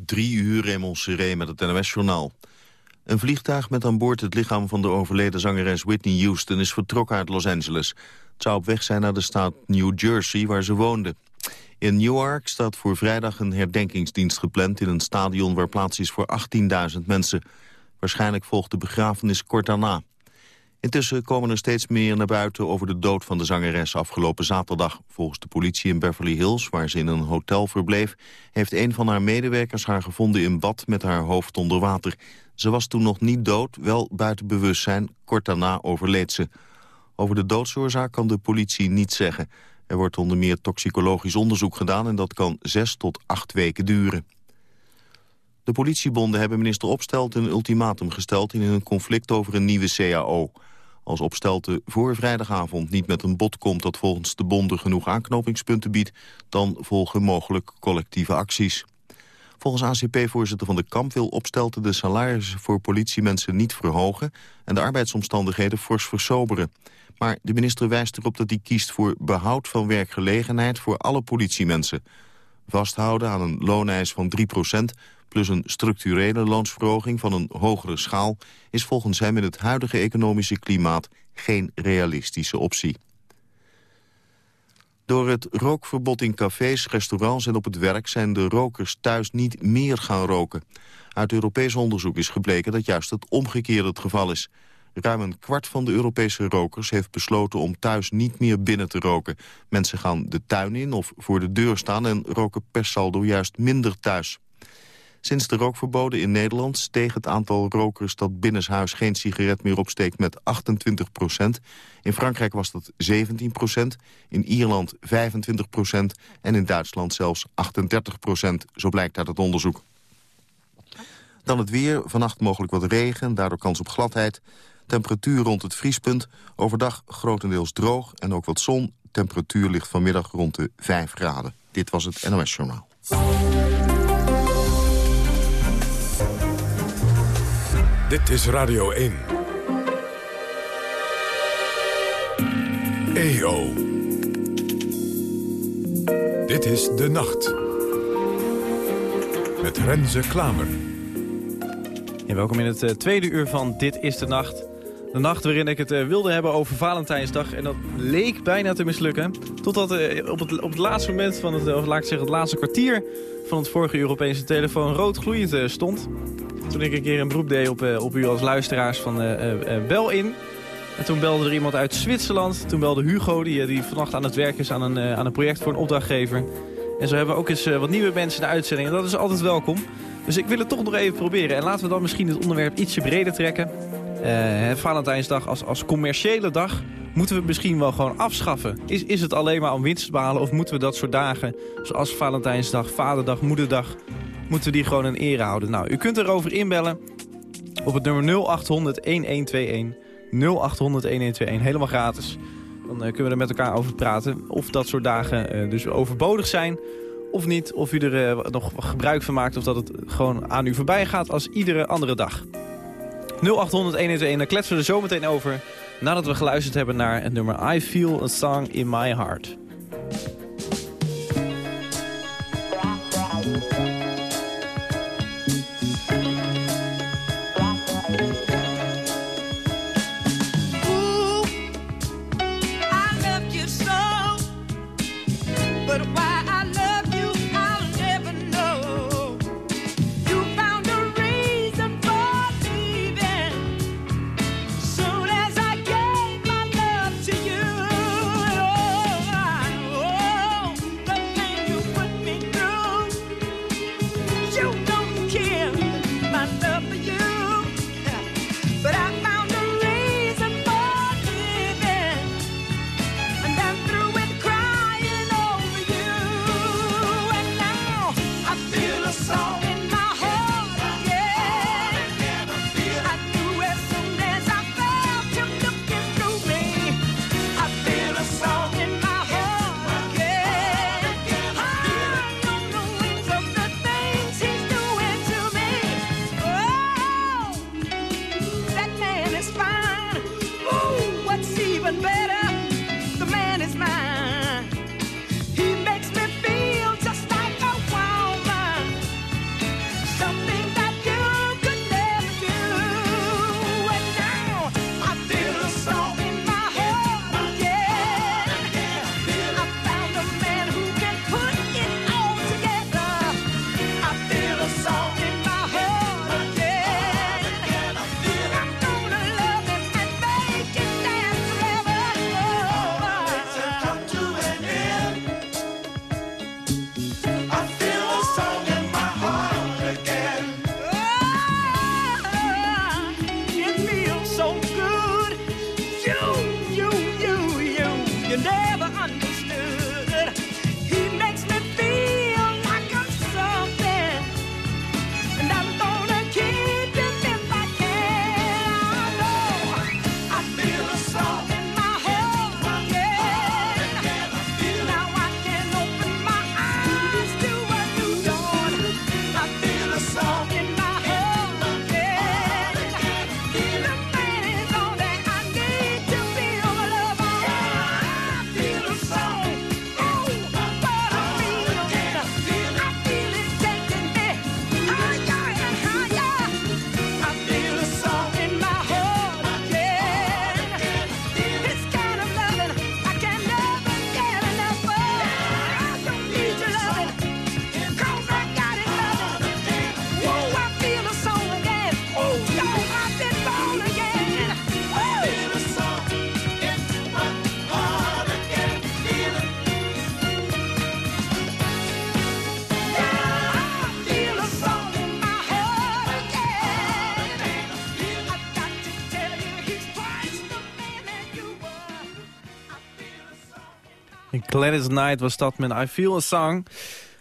Drie uur Seré met het NOS-journaal. Een vliegtuig met aan boord het lichaam van de overleden zangeres Whitney Houston is vertrokken uit Los Angeles. Het zou op weg zijn naar de staat New Jersey waar ze woonde. In Newark staat voor vrijdag een herdenkingsdienst gepland in een stadion waar plaats is voor 18.000 mensen. Waarschijnlijk volgt de begrafenis kort daarna. Intussen komen er steeds meer naar buiten over de dood van de zangeres afgelopen zaterdag. Volgens de politie in Beverly Hills, waar ze in een hotel verbleef... heeft een van haar medewerkers haar gevonden in bad met haar hoofd onder water. Ze was toen nog niet dood, wel buiten bewustzijn. Kort daarna overleed ze. Over de doodsoorzaak kan de politie niets zeggen. Er wordt onder meer toxicologisch onderzoek gedaan... en dat kan zes tot acht weken duren. De politiebonden hebben minister Opstelt een ultimatum gesteld... in een conflict over een nieuwe CAO... Als Opstelte voor vrijdagavond niet met een bod komt dat volgens de bonden genoeg aanknopingspunten biedt, dan volgen mogelijk collectieve acties. Volgens ACP-voorzitter Van de Kamp wil Opstelten de salarissen voor politiemensen niet verhogen en de arbeidsomstandigheden fors versoberen. Maar de minister wijst erop dat hij kiest voor behoud van werkgelegenheid voor alle politiemensen. Vasthouden aan een looneis van 3 plus een structurele loonsverhoging van een hogere schaal... is volgens hem in het huidige economische klimaat geen realistische optie. Door het rookverbod in cafés, restaurants en op het werk... zijn de rokers thuis niet meer gaan roken. Uit Europees onderzoek is gebleken dat juist het omgekeerde het geval is. Ruim een kwart van de Europese rokers heeft besloten om thuis niet meer binnen te roken. Mensen gaan de tuin in of voor de deur staan en roken per saldo juist minder thuis. Sinds de rookverboden in Nederland steeg het aantal rokers dat binnenshuis geen sigaret meer opsteekt met 28 procent. In Frankrijk was dat 17 procent, in Ierland 25 procent en in Duitsland zelfs 38 procent, zo blijkt uit het onderzoek. Dan het weer, vannacht mogelijk wat regen, daardoor kans op gladheid. Temperatuur rond het vriespunt, overdag grotendeels droog en ook wat zon. Temperatuur ligt vanmiddag rond de 5 graden. Dit was het NOS Journaal. Dit is Radio 1. EO. Dit is De Nacht. Met Renze Klamer. Welkom in het uh, tweede uur van Dit is de Nacht. De nacht waarin ik het uh, wilde hebben over Valentijnsdag. En dat leek bijna te mislukken. Totdat uh, op, het, op het laatste moment van het, of laat ik zeggen, het laatste kwartier van het vorige uur opeens de telefoon rood gloeiend stond. Toen ik een keer een beroep deed op, op u als luisteraars van bel in. En toen belde er iemand uit Zwitserland. Toen belde Hugo, die, die vannacht aan het werk is aan een, aan een project voor een opdrachtgever. En zo hebben we ook eens wat nieuwe mensen in de uitzending. En dat is altijd welkom. Dus ik wil het toch nog even proberen. En laten we dan misschien het onderwerp ietsje breder trekken. Valentijnsdag als, als commerciële dag moeten we het misschien wel gewoon afschaffen. Is, is het alleen maar om winst te behalen of moeten we dat soort dagen... zoals Valentijnsdag, Vaderdag, Moederdag... moeten we die gewoon in ere houden? Nou, u kunt erover inbellen op het nummer 0800-1121. 0800-1121, helemaal gratis. Dan uh, kunnen we er met elkaar over praten of dat soort dagen uh, dus overbodig zijn of niet. Of u er nog gebruik van maakt of dat het gewoon aan u voorbij gaat als iedere andere dag. 0800 121, daar kletsen we er zo meteen over... nadat we geluisterd hebben naar het nummer I Feel a Song in My Heart. Gladys Knight was dat met I Feel a Song.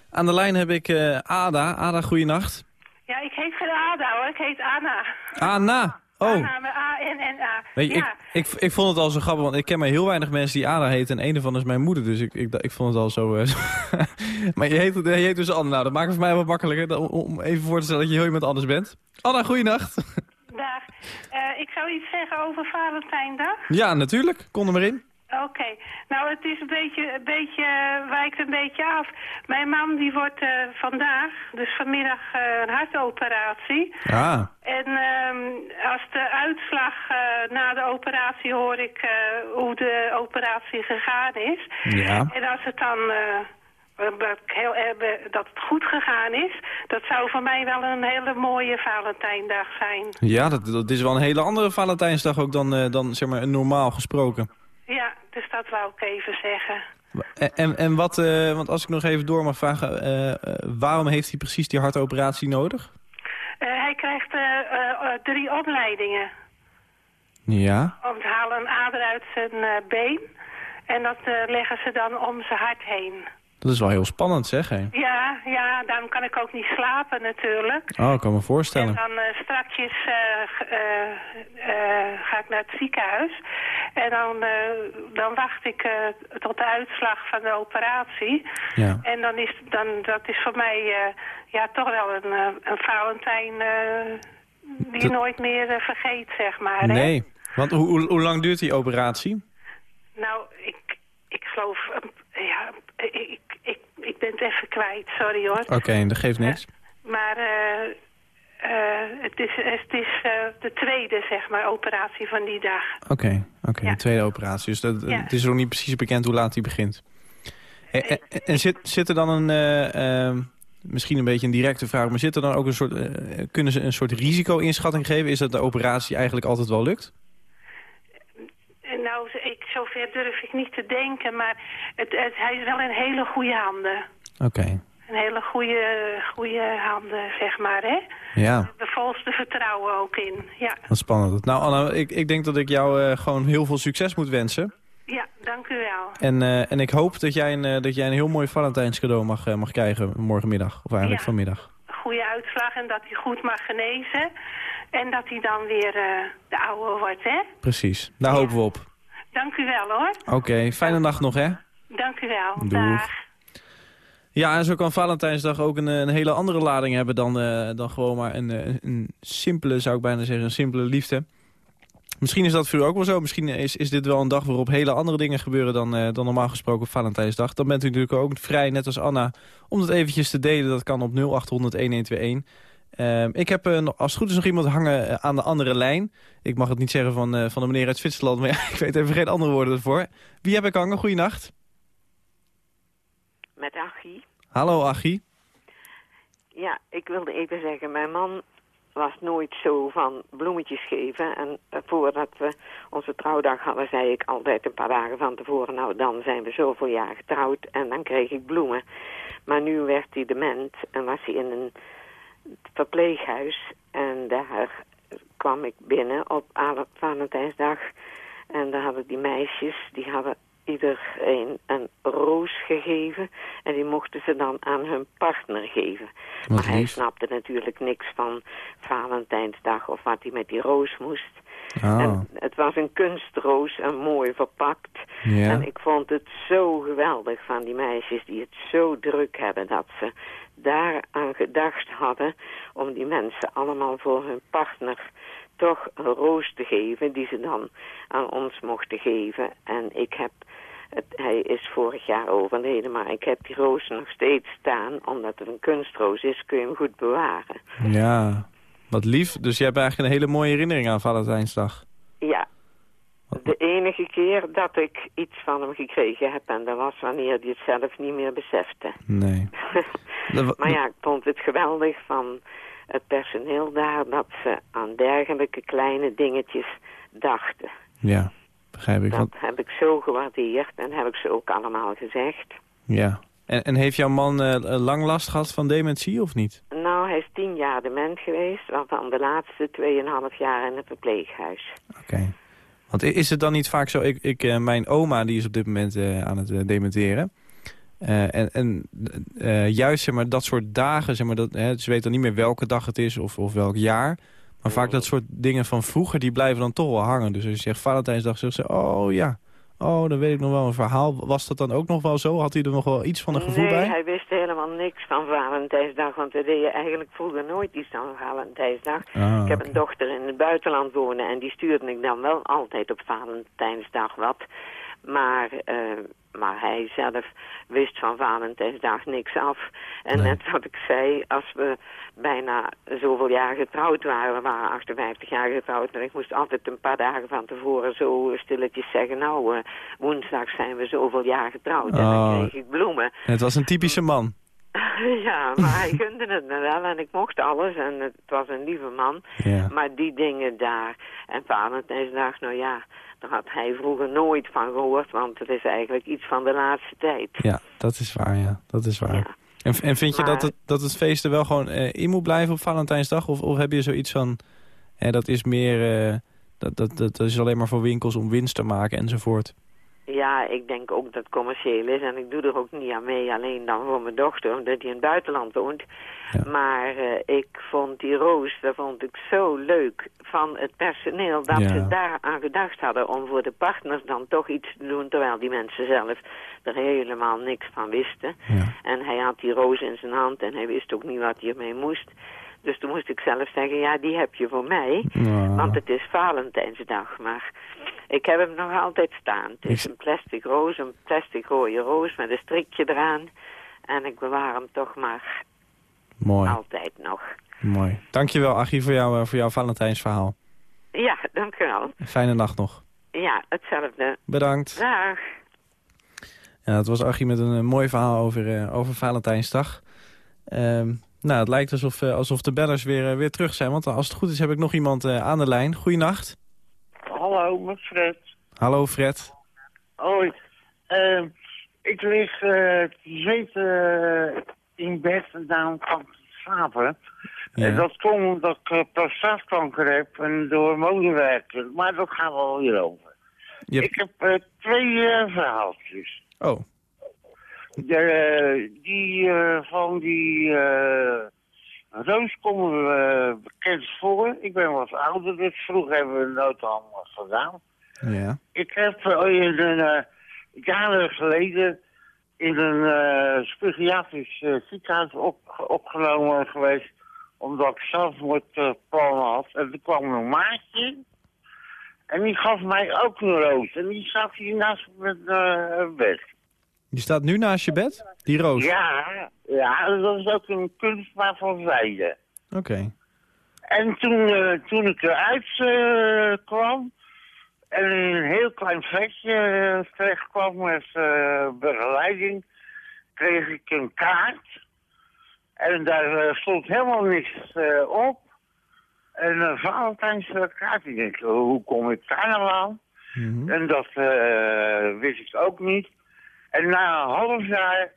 Aan de lijn heb ik uh, Ada. Ada, goeienacht. Ja, ik heet geen Ada hoor, ik heet Anna. Anna? Oh. Anna met A-N-N-A. Weet je, ja. ik, ik, ik vond het al zo grappig, want ik ken maar heel weinig mensen die Ada heten. En een ervan is mijn moeder, dus ik, ik, ik vond het al zo... Uh, maar je heet, je heet dus Anna. Nou, dat maakt het voor mij wat makkelijker om even voor te stellen dat je heel iemand anders bent. Anna, goeienacht. Dag. Uh, ik zou iets zeggen over Valentijndag. Ja, natuurlijk. Kom er maar in. Oké. Okay. Nou, het is een beetje, een beetje, wijkt een beetje af. Mijn man die wordt uh, vandaag, dus vanmiddag, uh, een hartoperatie. Ah. En um, als de uitslag uh, na de operatie hoor ik hoe de operatie gegaan is. Ja. En als het dan... Heel, dat het goed gegaan is. Dat zou voor mij wel een hele mooie Valentijndag zijn. Ja, dat, dat is wel een hele andere Valentijnsdag ook dan, dan zeg maar, normaal gesproken. Ja, dus dat wou ik even zeggen. En, en, wat, uh, want als ik nog even door mag vragen, uh, uh, waarom heeft hij precies die hartoperatie nodig? hij krijgt drie opleidingen. Ja. Om te halen een ader uit zijn been. En dat leggen ze dan om zijn hart heen. Dat is wel heel spannend, zeg. Hè? Ja, ja, daarom kan ik ook niet slapen natuurlijk. Oh, ik kan me voorstellen. En dan uh, strakjes uh, uh, ga ik naar het ziekenhuis. En dan, dan wacht ik tot de uitslag van de operatie. Ja. En dan is, dan, dat is voor mij ja, toch wel een, een Valentijn die je nooit meer vergeet, zeg maar. Nee, hè? want hoe, hoe, hoe lang duurt die operatie? Nou, ik, ik geloof... ja, ik, ik, ben het even kwijt, sorry hoor. Oké, okay, dat geeft niks. Uh, maar uh, uh, het is, het is de tweede, zeg maar, operatie van die dag. Oké, okay, oké, okay, ja. de tweede operatie. Dus dat, ja. het is nog niet precies bekend hoe laat die begint. En, en, en zit, zit er dan een... Misschien een beetje een directe vraag, maar zit er dan ook een soort... kunnen ze een soort risico-inschatting geven? Is dat de operatie eigenlijk altijd wel lukt? Nou, zover durf ik niet te denken, maar het, het, hij is wel in hele goede handen. Oké. Okay. Een hele goede, goede handen, zeg maar, hè? Ja. De volste vertrouwen ook in, ja. Wat spannend. Nou, Anna, ik, ik denk dat ik jou uh, gewoon heel veel succes moet wensen. Ja, dank u wel. En, uh, en ik hoop dat jij een, uh, dat jij een heel mooi Valentijnscadeau mag, mag krijgen morgenmiddag. Of eigenlijk ja. vanmiddag. Goede uitslag en dat hij goed mag genezen. En dat hij dan weer de oude wordt, hè? Precies. Daar ja. hopen we op. Dank u wel, hoor. Oké, okay, fijne nacht nog, hè? Dank u wel. Doeg. Dag. Ja, en zo kan Valentijnsdag ook een, een hele andere lading hebben dan, uh, dan gewoon maar een, een simpele, zou ik bijna zeggen, een simpele liefde. Misschien is dat voor u ook wel zo. Misschien is, is dit wel een dag waarop hele andere dingen gebeuren dan, uh, dan normaal gesproken op Valentijnsdag. Dan bent u natuurlijk ook vrij, net als Anna, om dat eventjes te delen. Dat kan op 0800-1121. Uh, ik heb uh, als het goed is nog iemand hangen uh, aan de andere lijn. Ik mag het niet zeggen van, uh, van de meneer uit Zwitserland, maar ja, ik weet even geen andere woorden ervoor. Wie heb ik hangen? Goeienacht. Met Achie. Hallo Achie. Ja, ik wilde even zeggen, mijn man was nooit zo van bloemetjes geven. En voordat we onze trouwdag hadden, zei ik altijd een paar dagen van tevoren... nou, dan zijn we zoveel jaar getrouwd en dan kreeg ik bloemen. Maar nu werd hij dement en was hij in een verpleeghuis. En daar kwam ik binnen op Valentijnsdag. En daar hadden die meisjes, die hadden iedereen een roos gegeven. En die mochten ze dan aan hun partner geven. Wat maar hij snapte natuurlijk niks van Valentijnsdag of wat hij met die roos moest. Oh. En het was een kunstroos en mooi verpakt. Ja. En ik vond het zo geweldig van die meisjes die het zo druk hebben... dat ze daaraan gedacht hadden om die mensen allemaal voor hun partner toch een roos te geven... die ze dan aan ons mochten geven. En ik heb... Het, hij is vorig jaar overleden, maar ik heb die roos nog steeds staan. Omdat het een kunstroos is, kun je hem goed bewaren. Ja, wat lief. Dus je hebt eigenlijk een hele mooie herinnering aan Valentijnsdag. Ja, de enige keer dat ik iets van hem gekregen heb... en dat was wanneer hij het zelf niet meer besefte. Nee. Maar ja, ik vond het geweldig van het personeel daar... dat ze aan dergelijke kleine dingetjes dachten. Ja, begrijp ik. Dat Want, heb ik zo gewaardeerd en heb ik ze ook allemaal gezegd. ja. En, en heeft jouw man eh, lang last gehad van dementie of niet? Nou, hij is tien jaar dement geweest... waarvan de laatste 2,5 jaar in het verpleeghuis. Oké. Want is het dan niet vaak zo... Ik, ik, eh, mijn oma die is op dit moment eh, aan het eh, dementeren. En en juist zeg maar, dat soort dagen, zeg maar, dat, hè, ze weet dan niet meer welke dag het is of, of welk jaar. Maar vaak dat soort dingen van vroeger, die blijven dan toch wel hangen. Dus als je zegt Valentijnsdag, zegt ze, oh ja, oh, dan weet ik nog wel een verhaal. Was dat dan ook nog wel zo? Had u er nog wel iets van een gevoel nee, bij? hij wist helemaal niks van Valentijnsdag, want we deden eigenlijk vroeger nooit iets aan Valentijnsdag. Ah, ik heb een dochter in het buitenland wonen en die stuurde ik dan wel altijd op Valentijnsdag wat. Maar, eh, maar hij zelf wist van Valentijnsdag niks af. En Nee. net wat ik zei, als we bijna zoveel jaar getrouwd waren, we waren 58 jaar getrouwd, en ik moest altijd een paar dagen van tevoren zo stilletjes zeggen, nou, eh, woensdag zijn we zoveel jaar getrouwd. En Oh. dan kreeg ik bloemen. Het was een typische man. Ja, maar hij gunde het me wel en ik mocht alles en het was een lieve man. Ja. Maar die dingen daar en Valentijnsdag, nou ja, daar had hij vroeger nooit van gehoord, want het is eigenlijk iets van de laatste tijd. ja, dat is waar, ja. Dat is waar. Ja. En, en vind je dat, het, dat het feest er wel gewoon eh, in moet blijven op Valentijnsdag? Of, of heb je zoiets van, hè, dat is meer, eh, dat, dat, dat is alleen maar voor winkels om winst te maken enzovoort? Ja, ik denk ook dat het commercieel is en ik doe er ook niet aan mee, alleen dan voor mijn dochter, omdat die in het buitenland woont. Ja. Maar eh, ik vond die roos, dat vond ik zo leuk van het personeel, dat Ja. ze daar aan gedacht hadden om voor de partners dan toch iets te doen, terwijl die mensen zelf er helemaal niks van wisten. Ja. En hij had die roos in zijn hand en hij wist ook niet wat hij ermee moest. Dus toen moest ik zelf zeggen, ja, die heb je voor mij. Want het is Valentijnsdag, maar ik heb hem nog altijd staan. Het is een plastic roos, een plastic rode roos met een strikje eraan. En ik bewaar hem toch maar mooi, altijd nog. mooi. Dankjewel, Achie, voor, jou, eh, voor jouw Valentijnsverhaal. Ja, dank u wel. Fijne nacht nog. Ja, hetzelfde. Bedankt. Dag. Ja, dat was Achie met een, eh, mooi verhaal over, eh, over Valentijnsdag. Ehm, nou, het lijkt alsof, eh, alsof de bellers weer, eh, weer terug zijn. Want als het goed is heb ik nog iemand eh, aan de lijn. Goeienacht. Hallo, met Fred. Hallo Fred. Hoi. Ehm, ik lig zweten eh, in bed en daarom kan ik slapen. Ja. En dat komt omdat ik uh, prostaatkanker heb en door hormonen Maar dat gaat wel weer over. Hebt- Ik heb twee verhaaltjes. Oh, De, eh, die eh, van die eh Roos komen eh, bekend voor. Ik ben wat ouder, dus vroeger hebben we nooit allemaal gedaan. ja. Ik heb in een, jaren geleden in een eh psychiatrisch ziekenhuis op, opgenomen geweest. Omdat ik zelfmoordplannen had. En toen kwam een maatje. En die gaf mij ook een roos. En die zat hier naast mijn eh, bed. Die staat nu naast je bed? Die roos? Ja, ja, dat is ook een kunstmaat van zijde. Oké. En toen, eh, toen ik eruit eh, kwam en in een heel klein vlekje uh, terecht kwam met eh, begeleiding, kreeg ik een kaart. En daar eh, stond helemaal niks eh, op. En een Valentijnskaart. Ik denk, hoe kom ik daar nou aan? Mhm. En dat eh, wist ik ook niet. En na een half jaar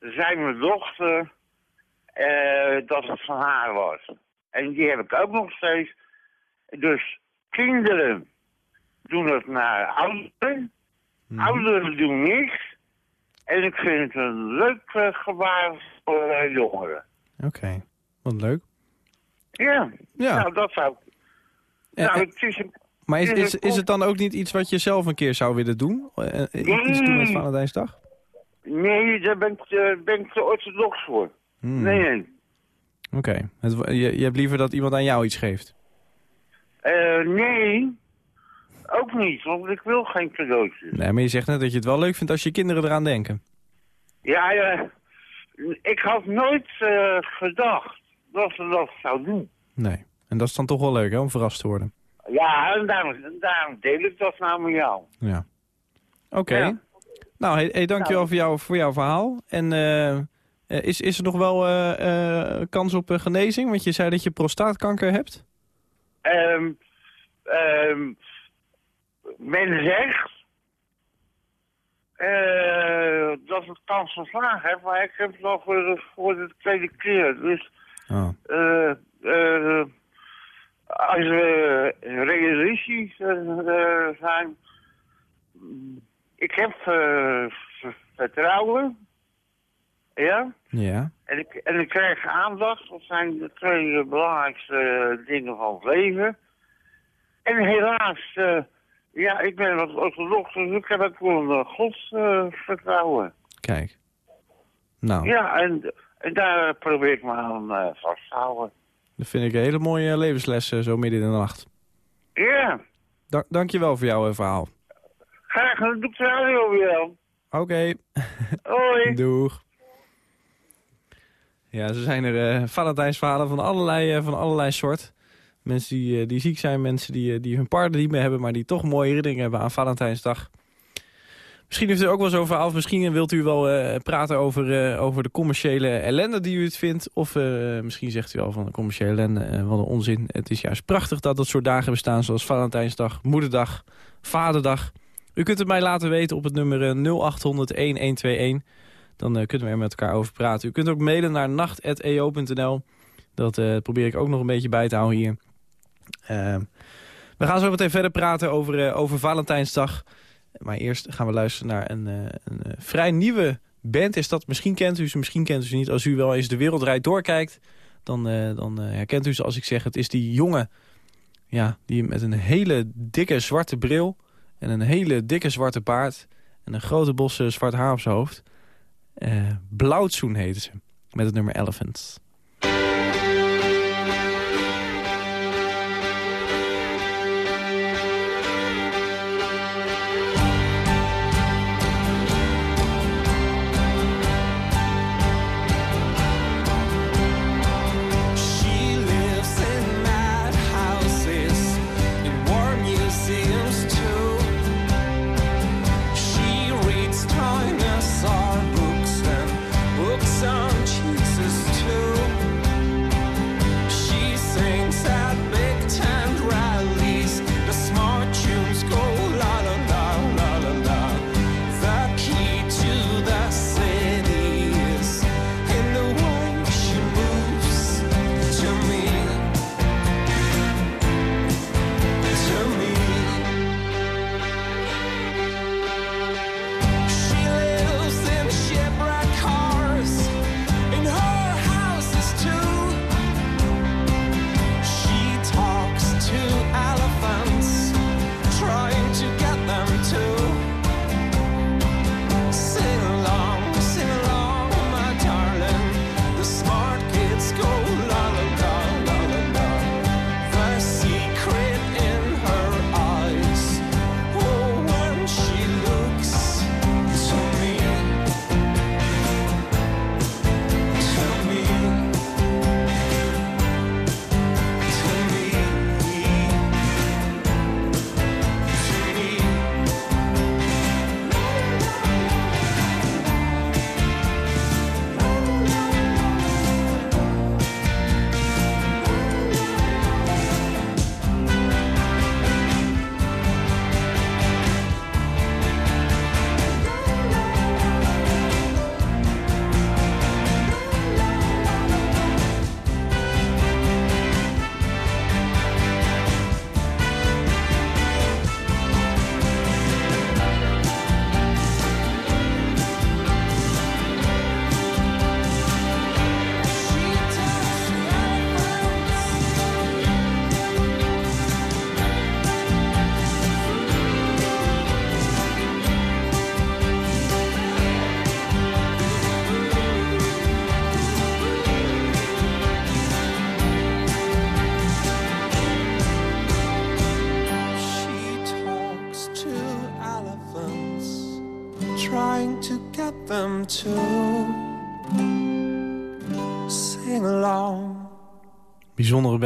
zei mijn dochter eh, dat het van haar was. En die heb ik ook nog steeds. Dus kinderen doen het naar ouderen. Mhm. Ouderen doen niks. En ik vind het een leuk eh, gebaar voor eh, jongeren. Oké, wat leuk. Ja, Ja. nou dat zou... Nou, het is een... maar is, is is, het dan ook niet iets wat je zelf een keer zou willen doen? Eh, eh, iets doen met Valentijnsdag? Nee, daar ben ik, eh, ben ik te orthodox voor. Hmm. Nee, nee. Oké, je, je hebt liever dat iemand aan jou iets geeft? Nee, ook niet, want ik wil geen cadeautjes. Nee, maar je zegt net dat je het wel leuk vindt als je kinderen eraan denken. Ja, ik had nooit gedacht dat ze dat zou doen. Nee. En dat is dan toch wel leuk, hè, om verrast te worden. Ja, en daarom, daarom deel ik dat nou met jou. Ja. Oké. Ja. Nou, hey, hey, dankjewel voor, jou, voor jouw verhaal. En eh, is, is er nog wel eh, eh, kans op genezing? Want je zei dat je prostaatkanker hebt. Ehm ehm men zegt eh, dat het kans van slagen heeft, maar ik heb het al voor de, voor de tweede keer. Dus Oh. Als we realistisch uh, zijn, ik heb uh, vertrouwen, ja, Ja. en ik, en ik krijg aandacht. Dat zijn de twee belangrijkste dingen van het leven. En helaas, uh, ja, ik ben wat orthodox, dus ik heb ook wel een godsvertrouwen. Kijk. Nou, Ja, en, en daar probeer ik me aan uh, vast te houden. Dat vind ik een hele mooie levensles eh, zo midden in de nacht. Ja, Da dank je wel voor jouw eh, verhaal. graag gedaan. Doe ik weer aan. Oké. Hoi. Doeg. Ja, ze zijn er eh Valentijnsverhalen van allerlei, van allerlei soort. Mensen die, die ziek zijn, mensen die, die hun partner niet meer hebben... maar die toch mooie herinneringen hebben aan Valentijnsdag. Misschien heeft u ook wel zo'n verhaal. of Misschien wilt u wel eh, praten over, eh, over de commerciële ellende die u het vindt. Of eh, misschien zegt u al van de commerciële ellende, wat een onzin. Het is juist prachtig dat dat soort dagen bestaan... zoals Valentijnsdag, Moederdag, Vaderdag. U kunt het mij laten weten op het nummer eh, 0800-1121... Dan kunnen we er met elkaar over praten. U kunt ook mailen naar nacht.eo.nl. Dat probeer ik ook nog een beetje bij te houden hier. Eh, we gaan zo meteen verder praten over, over Valentijnsdag. Maar eerst gaan we luisteren naar een, eh, een eh, vrij nieuwe band. Is dat, misschien kent u ze, misschien kent u ze niet. Als u wel eens de wereldrijd doorkijkt, dan, eh, dan herkent u ze als ik zeg... het is die jongen ja, die met een hele dikke zwarte bril... en een hele dikke zwarte baard... en een grote bos eh, zwart haar op zijn hoofd... Uh, Blauwtsoen heette ze. Met het nummer Elephant.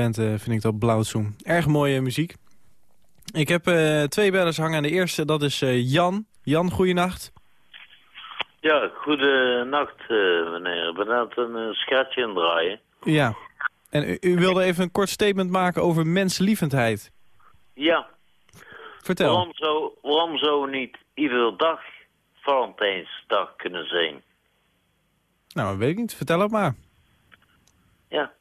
Band eh, vind ik dat Blauwtsoen. Erg mooie muziek. Ik heb eh, twee bellers hangen. De eerste, dat is eh, Jan. Jan, goeienacht. Ja, goedenacht meneer. Ik ben aan het een schatje indraaien. Ja. En u, u, wilde even een kort statement maken over menslievendheid. Ja. Vertel. Waarom zou, waarom zou niet iedere dag Valentijnsdag kunnen zijn? Nou, weet ik niet. Vertel het maar. Ja.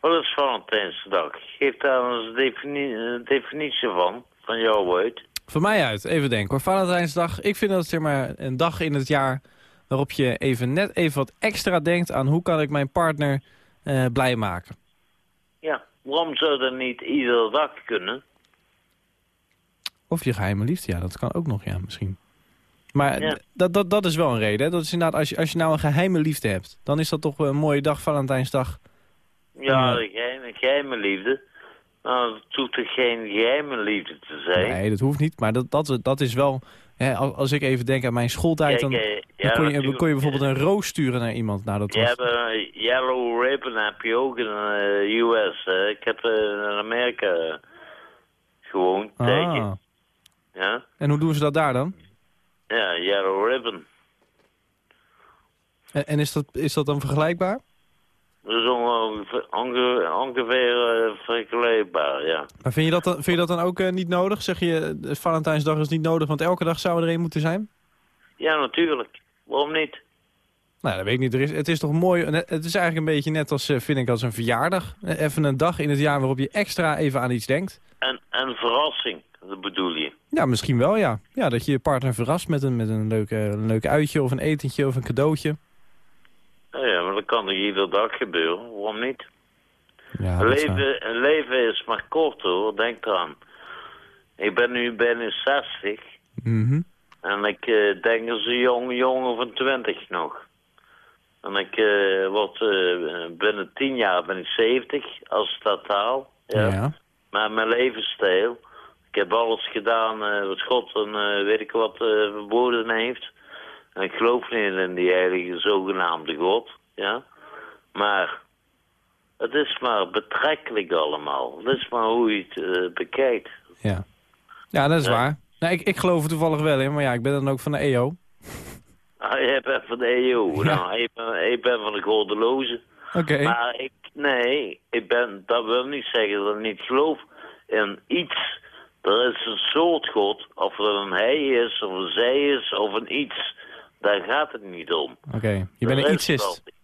Wat is Valentijnsdag? Geef daar een defini definitie van, van jou uit. Voor mij uit, even denken hoor. Valentijnsdag, ik vind dat zeg maar een dag in het jaar... waarop je even net even wat extra denkt aan hoe kan ik mijn partner eh, blij maken. Ja, waarom zou dat niet iedere dag kunnen? Of je geheime liefde, ja, dat kan ook nog, ja, misschien. Maar Ja. dat, dat, dat is wel een reden. Hè? Dat is inderdaad, als je, als je nou een geheime liefde hebt... dan is dat toch een mooie dag, Valentijnsdag. Ja, de geheime, geheime liefde. Nou, het hoeft toch geen geheime liefde te zijn? Nee, dat hoeft niet, maar dat, dat, dat is wel... Hè, als, ik even denk aan mijn schooltijd... dan, eh, dan kon, je, kon je bijvoorbeeld een roos sturen naar iemand. Nou, dat Je was... hebt een Yellow Ribbon heb je ook in de US. hè. Ik heb eh, in Amerika gewoond, een tijdje. Ah. Ja? En hoe doen ze dat daar dan? ja, Yellow Ribbon. En, en is, dat, is dat dan vergelijkbaar? Dat is ongeveer, onge- ongeveer eh, vergelijkbaar, ja. Maar vind je dat dan, vind je dat dan ook eh, niet nodig? Zeg je, Valentijnsdag is niet nodig, want elke dag zou er een moeten zijn? Ja, natuurlijk. Waarom niet? Nou, dat weet ik niet. Er is, het is toch mooi. Het is eigenlijk een beetje net als, vind ik, als een verjaardag. Even een dag in het jaar waarop je extra even aan iets denkt. En, en verrassing, dat bedoel je. Ja, misschien wel, ja. Ja, dat je je partner verrast met een, met een, leuk, eh, een leuk uitje of een etentje of een cadeautje. Nou ja, maar dat kan toch iedere dag gebeuren? Waarom niet? Ja, Een leven, een leven is maar kort hoor, denk eraan. Ik ben nu bijna 60 Mhm. en ik eh, denk als een jonge jongen van 20 nog. En ik eh, word eh, binnen 10 jaar ben ik 70 als totaal. Ja. Ja. Maar mijn levensstijl, ik heb alles gedaan wat God en weet ik wat verboden heeft. En ik geloof niet in die heilige zogenaamde God, ja. Maar het is maar betrekkelijk allemaal. Het is maar hoe je het eh, bekijkt. Ja. ja, dat is Ja. waar. Nou, ik, ik geloof er toevallig wel in, maar ja, ik ben dan ook van de EO. Ah, je bent van de EO. Ja. Nou, ik ben, ik ben van de gordeloze. Oké. Maar ik, nee, ik ben, dat wil niet zeggen dat ik niet geloof in iets. Er is een soort God, of er een hij is, of een zij is, of een iets. Daar gaat het niet om. Oké, je bent een ietsist. iets.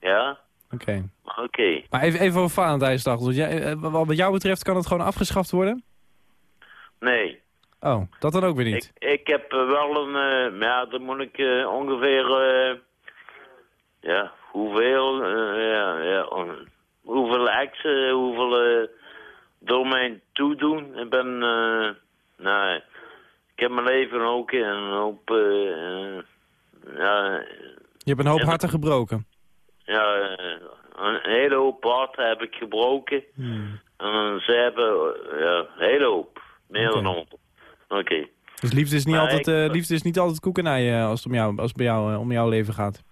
Ja? Oké. Oké. Maar even, even over Valentijnsdag. Dus jij, wat jou betreft kan het gewoon afgeschaft worden? Nee. Oh, dat dan ook weer niet. Ik, ik heb eh, wel een, eh, ja, dan moet ik ongeveer, eh, ja, hoeveel, ja, ja, on- hoeveel exen, hoeveel door mij toedoen. Ik ben, eh, nou, ik heb mijn leven ook in een hoop, ja, Je hebt een hoop harten gebroken. ja, een hele hoop harten heb ik gebroken. Hmm. En ze hebben, ja, een hele hoop, meer dan honderd. Oké. Dus liefde is niet, Maar altijd, ik- eh, liefde is niet altijd koekenij eh, als, het om jou, als het bij jou, eh, om jouw leven gaat.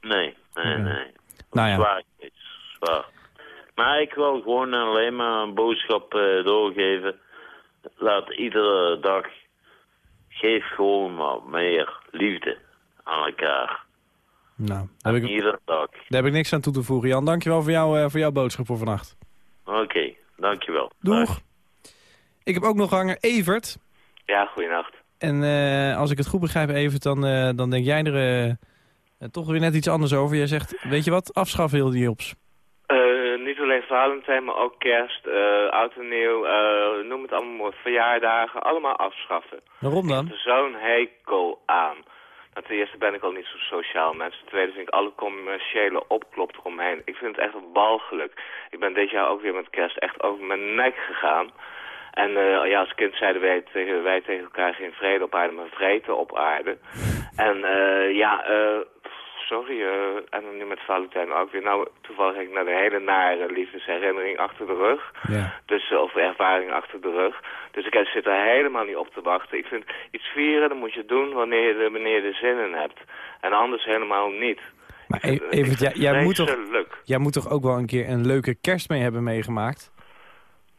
Nee, nee, nee. Nou ja. Zwaar. Maar ik wil gewoon alleen maar een boodschap doorgeven. Laat iedere dag, geef gewoon wat meer liefde aan elkaar. Nou, daar heb, ik, Iedere dag. daar heb ik niks aan toe te voegen. Jan, dankjewel voor, jou, eh, voor jouw boodschap voor vannacht. Oké, dankjewel. Doeg. Ik heb ook nog hangen Evert. Ja, goeienacht. En eh, als ik het goed begrijp, Evert, dan, eh, dan denk jij er toch weer net iets anders over. Jij zegt, weet je wat, afschaffen heel die ops. Eh, niet alleen Valentijn, maar ook kerst, eh, oud en nieuw, eh, noem het allemaal maar, verjaardagen, allemaal afschaffen. Waarom dan? Ik heb er zo'n hekel aan. Ten eerste ben ik al niet zo'n sociaal mens. Ten tweede vind ik alle commerciële opklop eromheen. Ik vind het echt walgelijk. Ik ben dit jaar ook weer met kerst echt over mijn nek gegaan. En eh, ja, als kind zeiden wij tegen, wij tegen elkaar geen vrede op aarde, maar vreten op aarde. En eh, ja, eh, sorry, eh, en dan nu met Valentijn ook weer. Nou, toevallig heb ik naar de hele nare liefdesherinnering achter de rug. Ja. Dus, eh, of ervaring achter de rug. Dus ik zit er helemaal niet op te wachten. Ik vind iets vieren, dat moet je doen wanneer je, er- wanneer je er zin in hebt. En anders helemaal niet. Maar E- vind jij, jij, moet toch, jij moet toch ook wel een keer een leuke kerst mee hebben meegemaakt?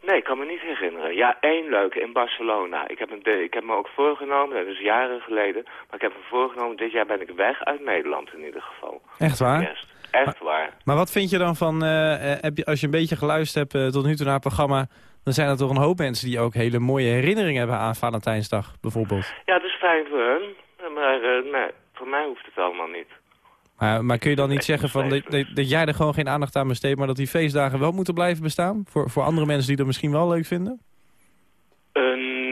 Nee, ik kan me niet herinneren. Ja, één leuke in Barcelona. Ik heb, een, ik heb me ook voorgenomen, dat is jaren geleden. Maar ik heb me voorgenomen, dit jaar ben ik weg uit Nederland in ieder geval. Echt waar? Kerst. Echt waar. Maar wat vind je dan van, eh, eh, heb je, als je een beetje geluisterd hebt eh, tot nu toe naar het programma... dan zijn er toch een hoop mensen die ook hele mooie herinneringen hebben aan Valentijnsdag, bijvoorbeeld. Ja, het is fijn voor hun. Maar nee, voor mij hoeft het allemaal niet. Maar, maar kun je dan niet zeggen van dat, jij er gewoon geen aandacht aan besteedt... maar dat die feestdagen wel moeten blijven bestaan? Voor, voor andere mensen die dat misschien wel leuk vinden? Eh,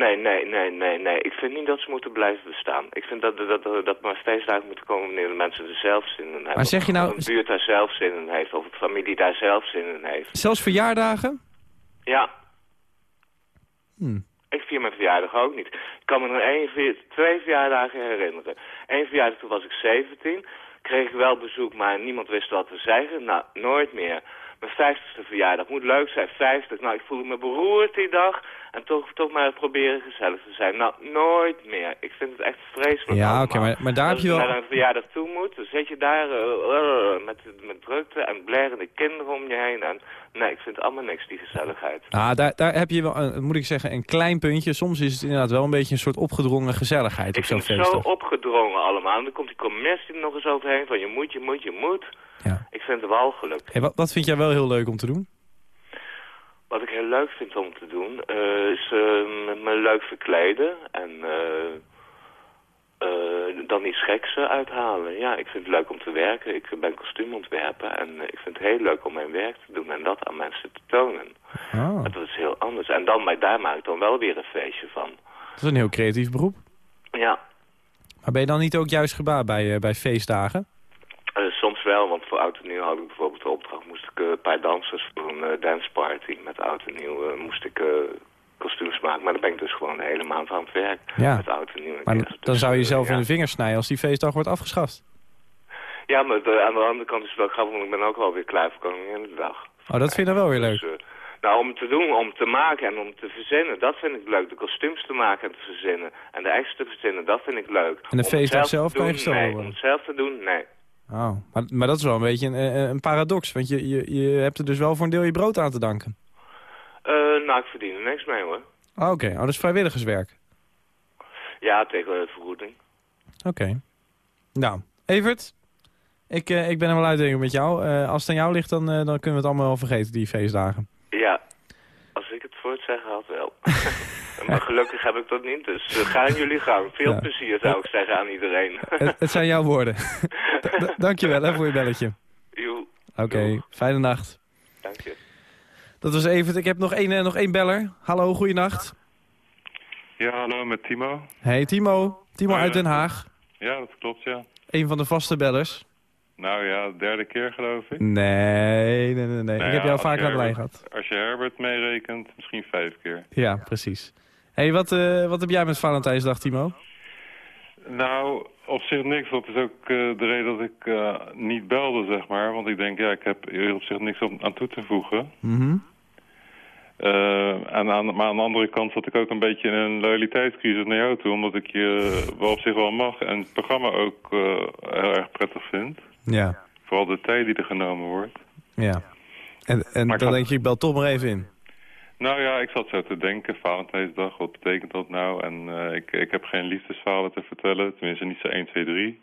nee, nee, nee, nee, nee. Ik vind niet dat ze moeten blijven bestaan. Ik vind dat, dat, dat, dat maar feestdagen moeten komen wanneer de mensen er zelf zin in hebben. Maar zeg je nou- Of de buurt daar zelf zin in heeft. Of de familie daar zelf zin in heeft. Zelfs verjaardagen? Ja, Hm. ik vier mijn verjaardag ook niet. Ik kan me nog één, vier- twee verjaardagen herinneren. Eén verjaardag, toen was ik 17. Kreeg ik wel bezoek, maar niemand wist wat te zeggen. Nou, nooit meer. Mijn vijftigste verjaardag moet leuk zijn, 50. Nou, ik voelde me beroerd die dag. En toch, toch maar proberen gezellig te zijn. Nou, nooit meer. Ik vind het echt vreselijk Ja, oké, maar, maar daar heb Als je je wel... naar een verjaardag toe moet, dan zit je daar eh, eh, met, met drukte en blerende kinderen om je heen. En nee, ik vind allemaal niks, die gezelligheid. Ah, daar, daar heb je wel, een- moet ik zeggen, een klein puntje. Soms is het inderdaad wel een beetje een soort opgedrongen gezelligheid op Ik zo'n vind het zo opgedrongen allemaal. En dan komt die commissie er nog eens overheen van je moet, je moet, je moet. Ja. Ik vind het walgelijk. Hey, wat, wat vind jij wel heel leuk om te doen? Wat ik heel leuk vind om te doen, eh, is eh, me, leuk verkleden en eh, dan iets geks uithalen. Ja, ik vind het leuk om te werken. Ik ben kostuumontwerper en ik vind het heel leuk om mijn werk te doen en dat aan mensen te tonen. En dat is heel anders. En dan, maar daar maak ik dan wel weer een feestje van. dat is een heel creatief beroep. Ja, Maar ben je dan niet ook juist gebaat bij, bij feestdagen? Wel, want voor Oud en Nieuw had ik bijvoorbeeld de opdracht... moest ik eh, een paar dansers voor een eh, danceparty met Oud en Nieuw... eh, moest ik kostuums maken. Maar dan ben ik dus gewoon de hele maand aan het werk Ja. met Oud en Nieuw. Maar dan Dus, zou je jezelf ja. in de vingers snijden als die feestdag wordt afgeschaft. Ja, maar de- aan de andere kant is het wel grappig... want ik ben ook wel weer klaar voor Koninginnedag. Oh, dat vind je dan wel weer leuk. Dus, eh, nou, om te doen, om te maken en om te verzinnen, dat vind ik leuk. De kostuums te maken en te verzinnen. En de eisen te verzinnen, dat vind ik leuk. En de feestdag zelf kan je gestolen nee. worden. Om het zelf te doen, nee. Oh, maar, maar dat is wel een beetje een, een, paradox. Want je, je, je hebt er dus wel voor een deel je brood aan te danken. Eh, nou, ik verdien er niks mee, hoor. Oh, Oké, oh, dat is vrijwilligerswerk. Ja, tegen de vergoeding. Oké. Nou, Evert, ik, eh, ik ben wel uitdenken met jou. Eh, als het aan jou ligt, dan, eh, dan kunnen we het allemaal wel vergeten, die feestdagen. Ja, als ik het voor het zeggen had, wel. maar gelukkig heb ik dat niet, dus uh, ga in jullie gang. Veel Ja. plezier, zou ik zeggen aan iedereen. het, het zijn jouw woorden. Dankjewel hè, voor je belletje. Joe, Oké, fijne nacht. dank je. Dat was Evert. Ik heb nog één, eh, nog één beller. Hallo, goeienacht. Ja, hallo, met Timo. Hey Timo. Timo uit Den eh, Haag. Ja, dat klopt, ja. Een van de vaste bellers. Nou ja, de derde keer geloof ik. Nee, nee, nee. nee. Nou ik ja, heb jou vaak aan de lijn gehad. Als je Herbert meerekent, misschien vijf keer. Ja, precies. Hey, wat, eh, wat heb jij met Valentijnsdag, Timo? Nou, op zich niks. Dat is ook eh, de reden dat ik eh, niet belde, zeg maar. Want ik denk, ja, ik heb hier op zich niks aan toe te voegen. Mhm. En aan, maar aan de andere kant zat ik ook een beetje in een loyaliteitscrisis naar jou toe. Omdat ik je wel op zich wel mag en het programma ook heel erg prettig vind. Ja, Vooral de tijd die er genomen wordt. ja. En, en Maar dan had- denk je, ik bel toch maar even in. Nou ja, ik zat zo te denken, Valentijnsdag, wat betekent dat nou? En eh, ik, ik heb geen liefdesverhalen te vertellen, tenminste niet zo 1, 2, 3.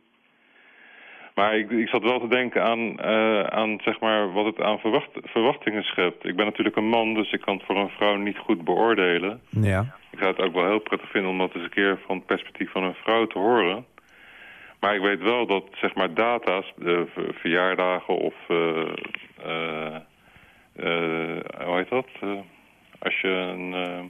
Maar ik, ik zat wel te denken aan, eh, aan zeg maar, wat het aan verwacht, verwachtingen schept. Ik ben natuurlijk een man, dus ik kan het voor een vrouw niet goed beoordelen. Ja. Ik zou het ook wel heel prettig vinden om dat eens een keer van het perspectief van een vrouw te horen. Maar ik weet wel dat, zeg maar, data's, de ver- verjaardagen of, eh, hoe heet dat? Eh, als je een eh,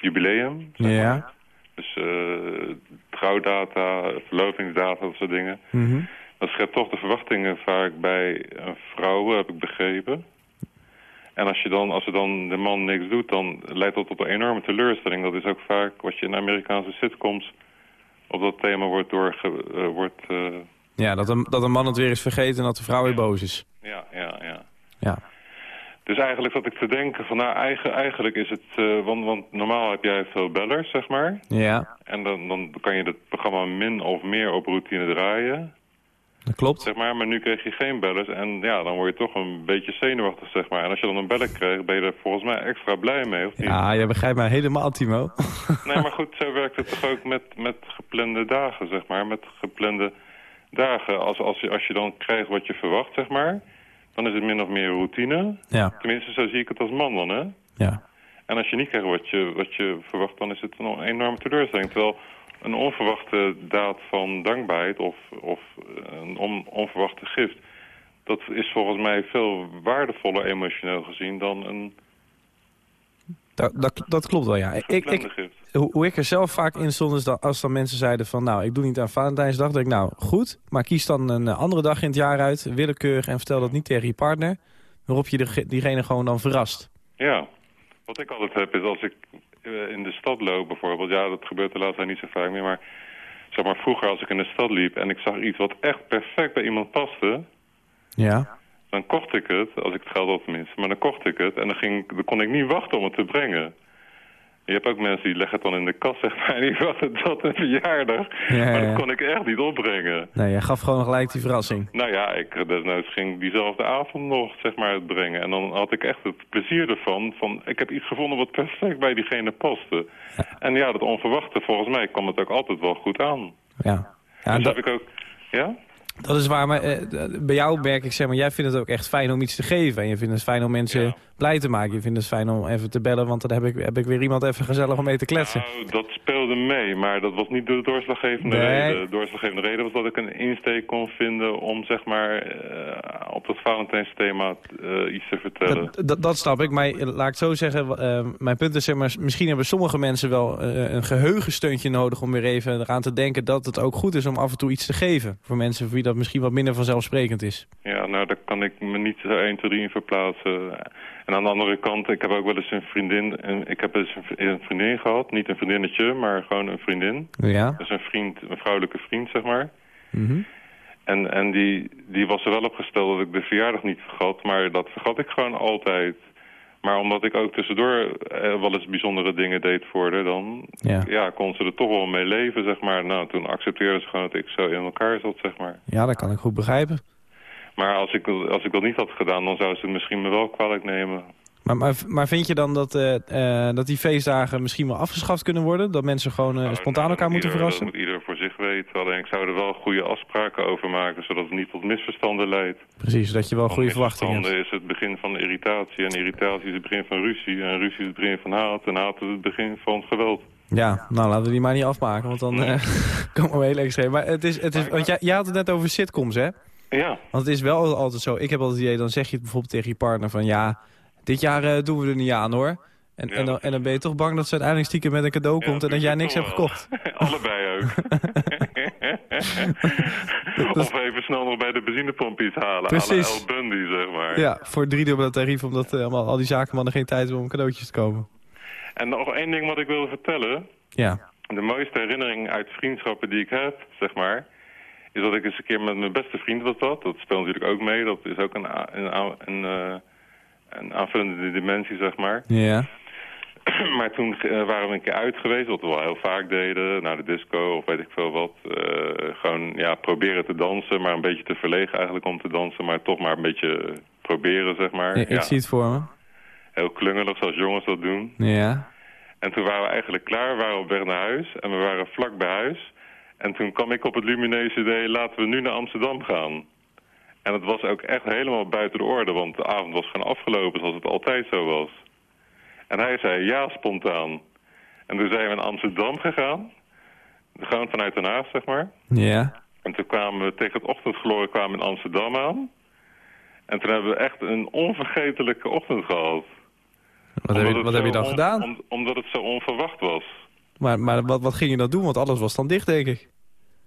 jubileum, zeg maar. Ja. Dus eh, trouwdata, verlovingsdata, dat soort dingen. Mhm. Dat schept toch de verwachtingen vaak bij een vrouw, heb ik begrepen. En als, je dan, als er dan de man niks doet, dan leidt dat tot een enorme teleurstelling. Dat is ook vaak wat je in Amerikaanse sitcoms op dat thema wordt doorge... eh, wordt, eh, Ja, dat een, dat een man het weer is vergeten en dat de vrouw weer boos is. ja, ja, ja. Ja. Dus eigenlijk zat ik te denken van, nou, eigen, eigenlijk is het... eh, want, want normaal heb jij veel bellers, zeg maar. Ja, En dan, dan kan je het programma min of meer op routine draaien. dat klopt. Zeg maar, maar nu kreeg je geen bellers en ja, dan word je toch een beetje zenuwachtig, zeg maar. En als je dan een beller krijgt, ben je er volgens mij extra blij mee, of niet? Ja, jij begrijpt mij helemaal, Timo. Nee, maar goed, zo werkt het toch ook met, met geplande dagen, zeg maar. Met geplande dagen. Als, als, je, als je dan krijgt wat je verwacht, zeg maar, dan is het min of meer routine. Ja, Tenminste, zo zie ik het als man dan, hè. ja. En als je niet krijgt wat je, wat je verwacht, dan is het een enorme teleurstelling. Terwijl een onverwachte daad van dankbaarheid of, of een on- onverwachte gift... dat is volgens mij veel waardevoller emotioneel gezien dan een Dat, dat, dat klopt wel, ja. Ik, ik, hoe ik er zelf vaak in stond, is dat als dan mensen zeiden van... nou, ik doe niet aan Valentijnsdag, denk ik, nou, goed. Maar kies dan een eh, andere dag in het jaar uit, willekeurig... en vertel dat niet tegen je partner. Waarop je de, diegene gewoon dan verrast. Ja, wat ik altijd heb is als ik eh, in de stad loop bijvoorbeeld... ja, dat gebeurt de laatste tijd niet zo vaak meer, maar... zeg maar vroeger als ik in de stad liep en ik zag iets wat echt perfect bij iemand paste... Ja. Dan kocht ik het, als ik het geld had tenminste, maar dan kocht ik het... en dan, ging, dan kon ik niet wachten om het te brengen. Je hebt ook mensen die leggen het dan in de kast, zeg maar, en die wachten tot een verjaardag. Ja, maar ja. dat kon ik echt niet opbrengen. Nee, jij gaf gewoon gelijk die verrassing. Nou ja, ik desnoods ging diezelfde avond nog zeg maar het brengen. En dan had ik echt het plezier ervan. Van, ik heb iets gevonden wat perfect bij diegene paste. En ja, dat onverwachte, volgens mij kwam het ook altijd wel goed aan. Ja. ja dus dat, heb ik ook... Ja? Dat is waar, maar eh, bij jou merk ik, zeg maar, jij vindt het ook echt fijn om iets te geven. En je vindt het fijn om mensen Ja. blij te maken. Je vindt het fijn om even te bellen, want dan heb ik, heb ik weer iemand even gezellig om mee te kletsen. Nou, dat speelde mee, maar dat was niet de doorslaggevende Nee. reden. De doorslaggevende reden was dat ik een insteek kon vinden om zeg maar eh, op dat Valentijnsthema eh, iets te vertellen. Dat, dat, dat snap ik, maar laat ik zo zeggen. mijn punt is, zeg maar, misschien hebben sommige mensen wel een geheugensteuntje nodig... om weer even eraan te denken dat het ook goed is om af en toe iets te geven. Voor mensen voor wie dat misschien wat minder vanzelfsprekend is. Ja, nou, daar kan ik me niet zo 1, 2, 3 in verplaatsen. En aan de andere kant, ik heb ook wel eens een vriendin... een- Ik heb eens een vri- een vriendin gehad, niet een vriendinnetje, maar gewoon een vriendin. Ja. Dus een vriend, een vrouwelijke vriend, zeg maar. Mhm. En, en die, die was er wel op gesteld dat ik de verjaardag niet vergat, maar dat vergat ik gewoon altijd. Maar omdat ik ook tussendoor eh, wel eens bijzondere dingen deed voor haar, dan Ja. ja, kon ze er toch wel mee leven, zeg maar. Nou, toen accepteerde ze gewoon dat ik zo in elkaar zat, zeg maar. ja, dat kan ik goed begrijpen. Maar als ik, als ik dat niet had gedaan, dan zou ze het misschien me wel kwalijk nemen. Maar, maar, maar vind je dan dat, eh, eh, dat die feestdagen misschien wel afgeschaft kunnen worden? Dat mensen gewoon Nou, spontaan nou, elkaar moeten ieder- verrassen? Zich weten. Alleen ik zou er wel goede afspraken over maken, zodat het niet tot misverstanden leidt. Precies, dat je wel Want goede verwachtingen hebt. misverstanden is het begin van irritatie. En irritatie is het begin van ruzie. En ruzie is het begin van haat. En haat is het begin van geweld. Ja, nou laten we die maar niet afmaken, want dan eh komen we heel extreem. Maar het is, het is, want jij, jij had het net over sitcoms, hè? Ja, Want het is wel altijd zo. Ik heb altijd het idee, dan zeg je het bijvoorbeeld tegen je partner van... ja, dit jaar eh, doen we er niet aan, hoor. En, Ja. en, dan, en dan ben je toch bang dat ze uiteindelijk stiekem met een cadeau Ja, komt... en dat jij niks hebt gekocht. Allebei ook. of even snel nog bij de benzinepomp iets halen. Precies. Alle El Bundy, zeg maar. Ja, voor driedubbele tarief, omdat eh, allemaal, al die zakenmannen geen tijd hebben om cadeautjes te kopen. En nog één ding wat ik wilde vertellen. Ja, De mooiste herinnering uit vriendschappen die ik heb, zeg maar... is dat ik eens een keer met mijn beste vriend was dat. Dat speelt natuurlijk ook mee. Dat is ook een, een, een, eh, een aanvullende dimensie, zeg maar. ja, maar toen eh, waren we een keer uit geweest, wat we wel heel vaak deden, naar de disco of weet ik veel wat. Eh, gewoon ja, proberen te dansen, maar een beetje te verlegen eigenlijk om te dansen, maar toch maar een beetje proberen, zeg maar. ik, ik ja, zie het voor me. Heel klungelig, zoals jongens dat doen. Ja, En toen waren we eigenlijk klaar, we waren op weg naar huis en we waren vlak bij huis. En toen kwam ik op het lumineuze idee, laten we nu naar Amsterdam gaan. En het was ook echt helemaal buiten de orde, want de avond was gewoon afgelopen zoals het altijd zo was. En hij zei ja, spontaan. En toen zijn we naar Amsterdam gegaan. Gewoon vanuit Den Haag, zeg maar. ja. En toen kwamen we tegen het ochtendgloren kwamen in Amsterdam aan. En toen hebben we echt een onvergetelijke ochtend gehad. Wat, heb je, wat heb je dan on- gedaan? om- omdat het zo onverwacht was. Maar, maar wat, wat ging je dan doen? Want alles was dan dicht, denk ik.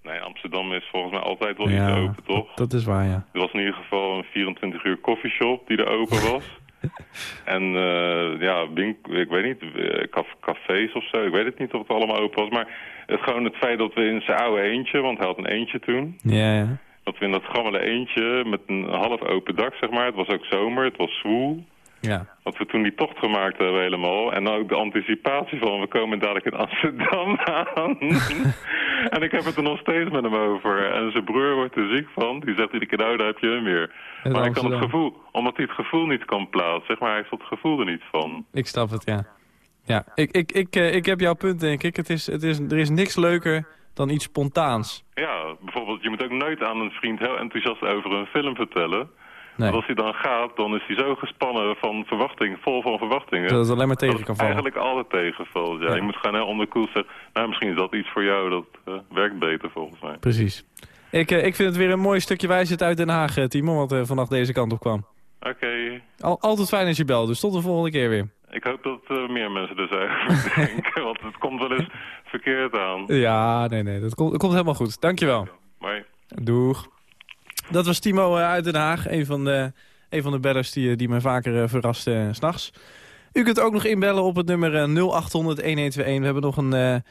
Nee, Amsterdam is volgens mij altijd wel Ja, iets open, toch? Dat is waar, ja. Er was in ieder geval een 24 uur koffieshop die er open was. en eh, ja, wink, ik weet niet, eh, caf- cafés of zo. Ik weet het niet of het allemaal open was. Maar het, gewoon het feit dat we in zijn oude eentje, want hij had een eentje toen... Ja, ja. dat we in dat gammele eentje met een half open dak, zeg maar... het was ook zomer, het was zwoel... Ja, Dat we toen die tocht gemaakt hebben helemaal. En ook de anticipatie van we komen dadelijk in Amsterdam aan. en ik heb het er nog steeds met hem over. En zijn broer wordt er ziek van. Die zegt iedere keer, nou daar heb je hem weer. Maar hij kan het Amsterdam. gevoel, omdat hij het gevoel niet kan plaatsen. Zeg maar, hij heeft het gevoel er niet van. ik snap het, ja. Ja, ik, ik, ik, eh, ik heb jouw punt, denk ik. Het is, het is, er is niks leuker dan iets spontaans. Ja, bijvoorbeeld, je moet ook nooit aan een vriend heel enthousiast over een film vertellen. Nee. Want als hij dan gaat, dan is hij zo gespannen van verwachting, vol van verwachtingen. Dat het alleen maar tegen kan vallen. eigenlijk altijd tegenvalt. Ja. Ja. Je moet gewoon heel onderkoeld zeggen, nou misschien is dat iets voor jou, dat eh, werkt beter volgens mij. Precies. Ik, eh, ik vind het weer een mooi stukje wijsheid uit Den Haag, eh, Timon, wat eh, vannacht deze kant op kwam. Oké, Al, altijd fijn als je belt, dus tot de volgende keer weer. ik hoop dat meer mensen er zijn denken, want het komt wel eens verkeerd aan. Ja, nee, nee, dat komt, dat komt helemaal goed. Dankjewel. Maar Doeg. Dat was Timo eh, uit Den Haag, een van de, een van de bellers die, eh, die mij vaker eh, verrast eh, s s'nachts. U kunt ook nog inbellen op het nummer eh, 0800-1121. We hebben nog een,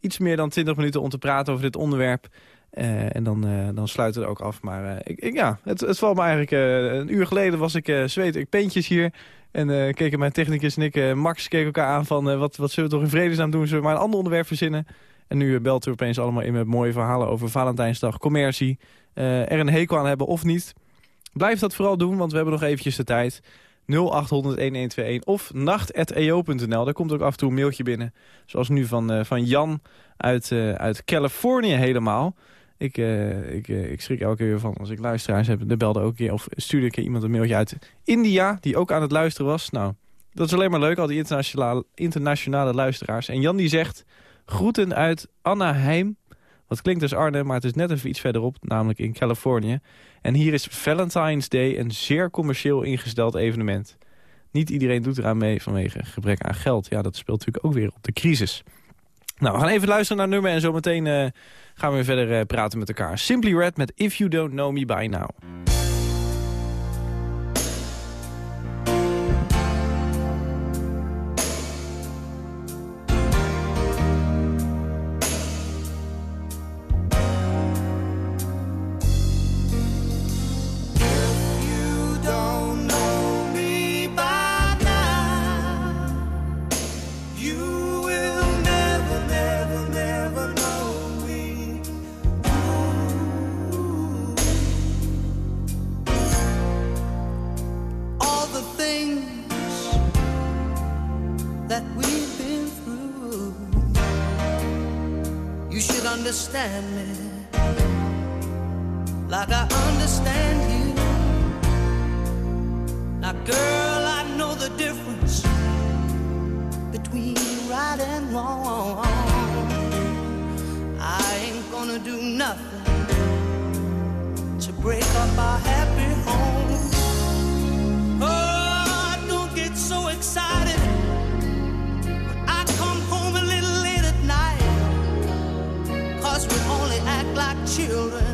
iets meer dan 20 minuten om te praten over dit onderwerp. En dan, eh, dan sluiten we ook af. Maar ik, ja, het, het valt me eigenlijk... een uur geleden was ik uh, zweet ik peentjes hier. En keken mijn technicus en ik, Max, keken elkaar aan van... wat, wat zullen we toch in vredesnaam doen? Zullen we maar een ander onderwerp verzinnen? En nu belt u opeens allemaal in met mooie verhalen over Valentijnsdag, commercie. Eh, er een hekel aan hebben of niet. Blijf dat vooral doen, want we hebben nog eventjes de tijd. 0800-1121 of nacht.eo.nl. Daar komt ook af en toe een mailtje binnen. Zoals nu van, eh, van Jan uit, eh, uit Californië helemaal. Ik, ik, ik schrik elke keer van als ik luisteraars heb. Er belde ook een keer, of stuurde keer iemand een mailtje uit India... die ook aan het luisteren was. Nou, dat is alleen maar leuk, al die internationale, internationale luisteraars. En Jan die zegt, groeten uit Anaheim. Wat klinkt als Arnhem, maar het is net even iets verderop, namelijk in Californië. En hier is Valentine's Day een zeer commercieel ingesteld evenement. Niet iedereen doet eraan mee vanwege gebrek aan geld. Ja, dat speelt natuurlijk ook weer op de crisis. Nou, we gaan even luisteren naar nummer en zometeen eh gaan we weer verder eh, praten met elkaar. Simply Red met If You Don't Know Me By Now. Children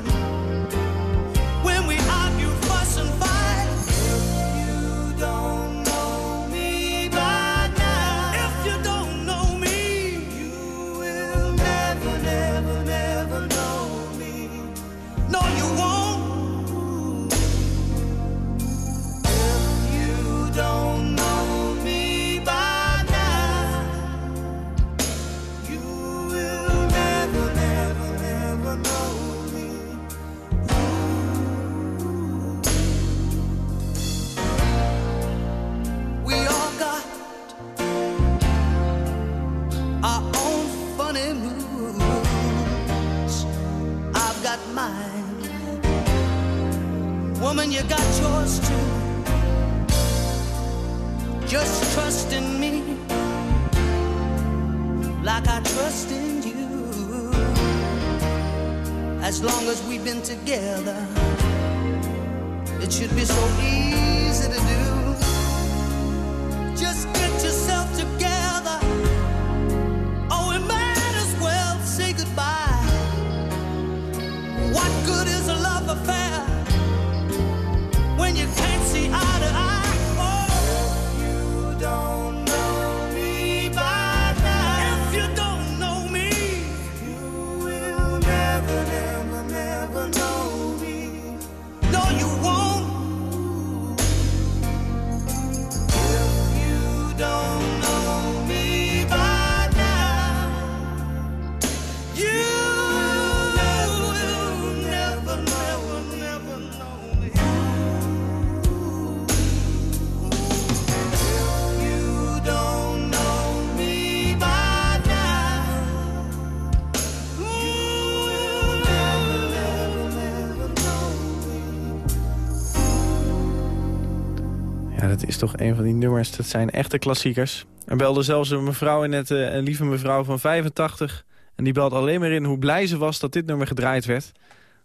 is toch een van die nummers, dat zijn echte klassiekers. Er belde zelfs een mevrouw in net, eh, een lieve mevrouw van 85... en die belde alleen maar in hoe blij ze was dat dit nummer gedraaid werd.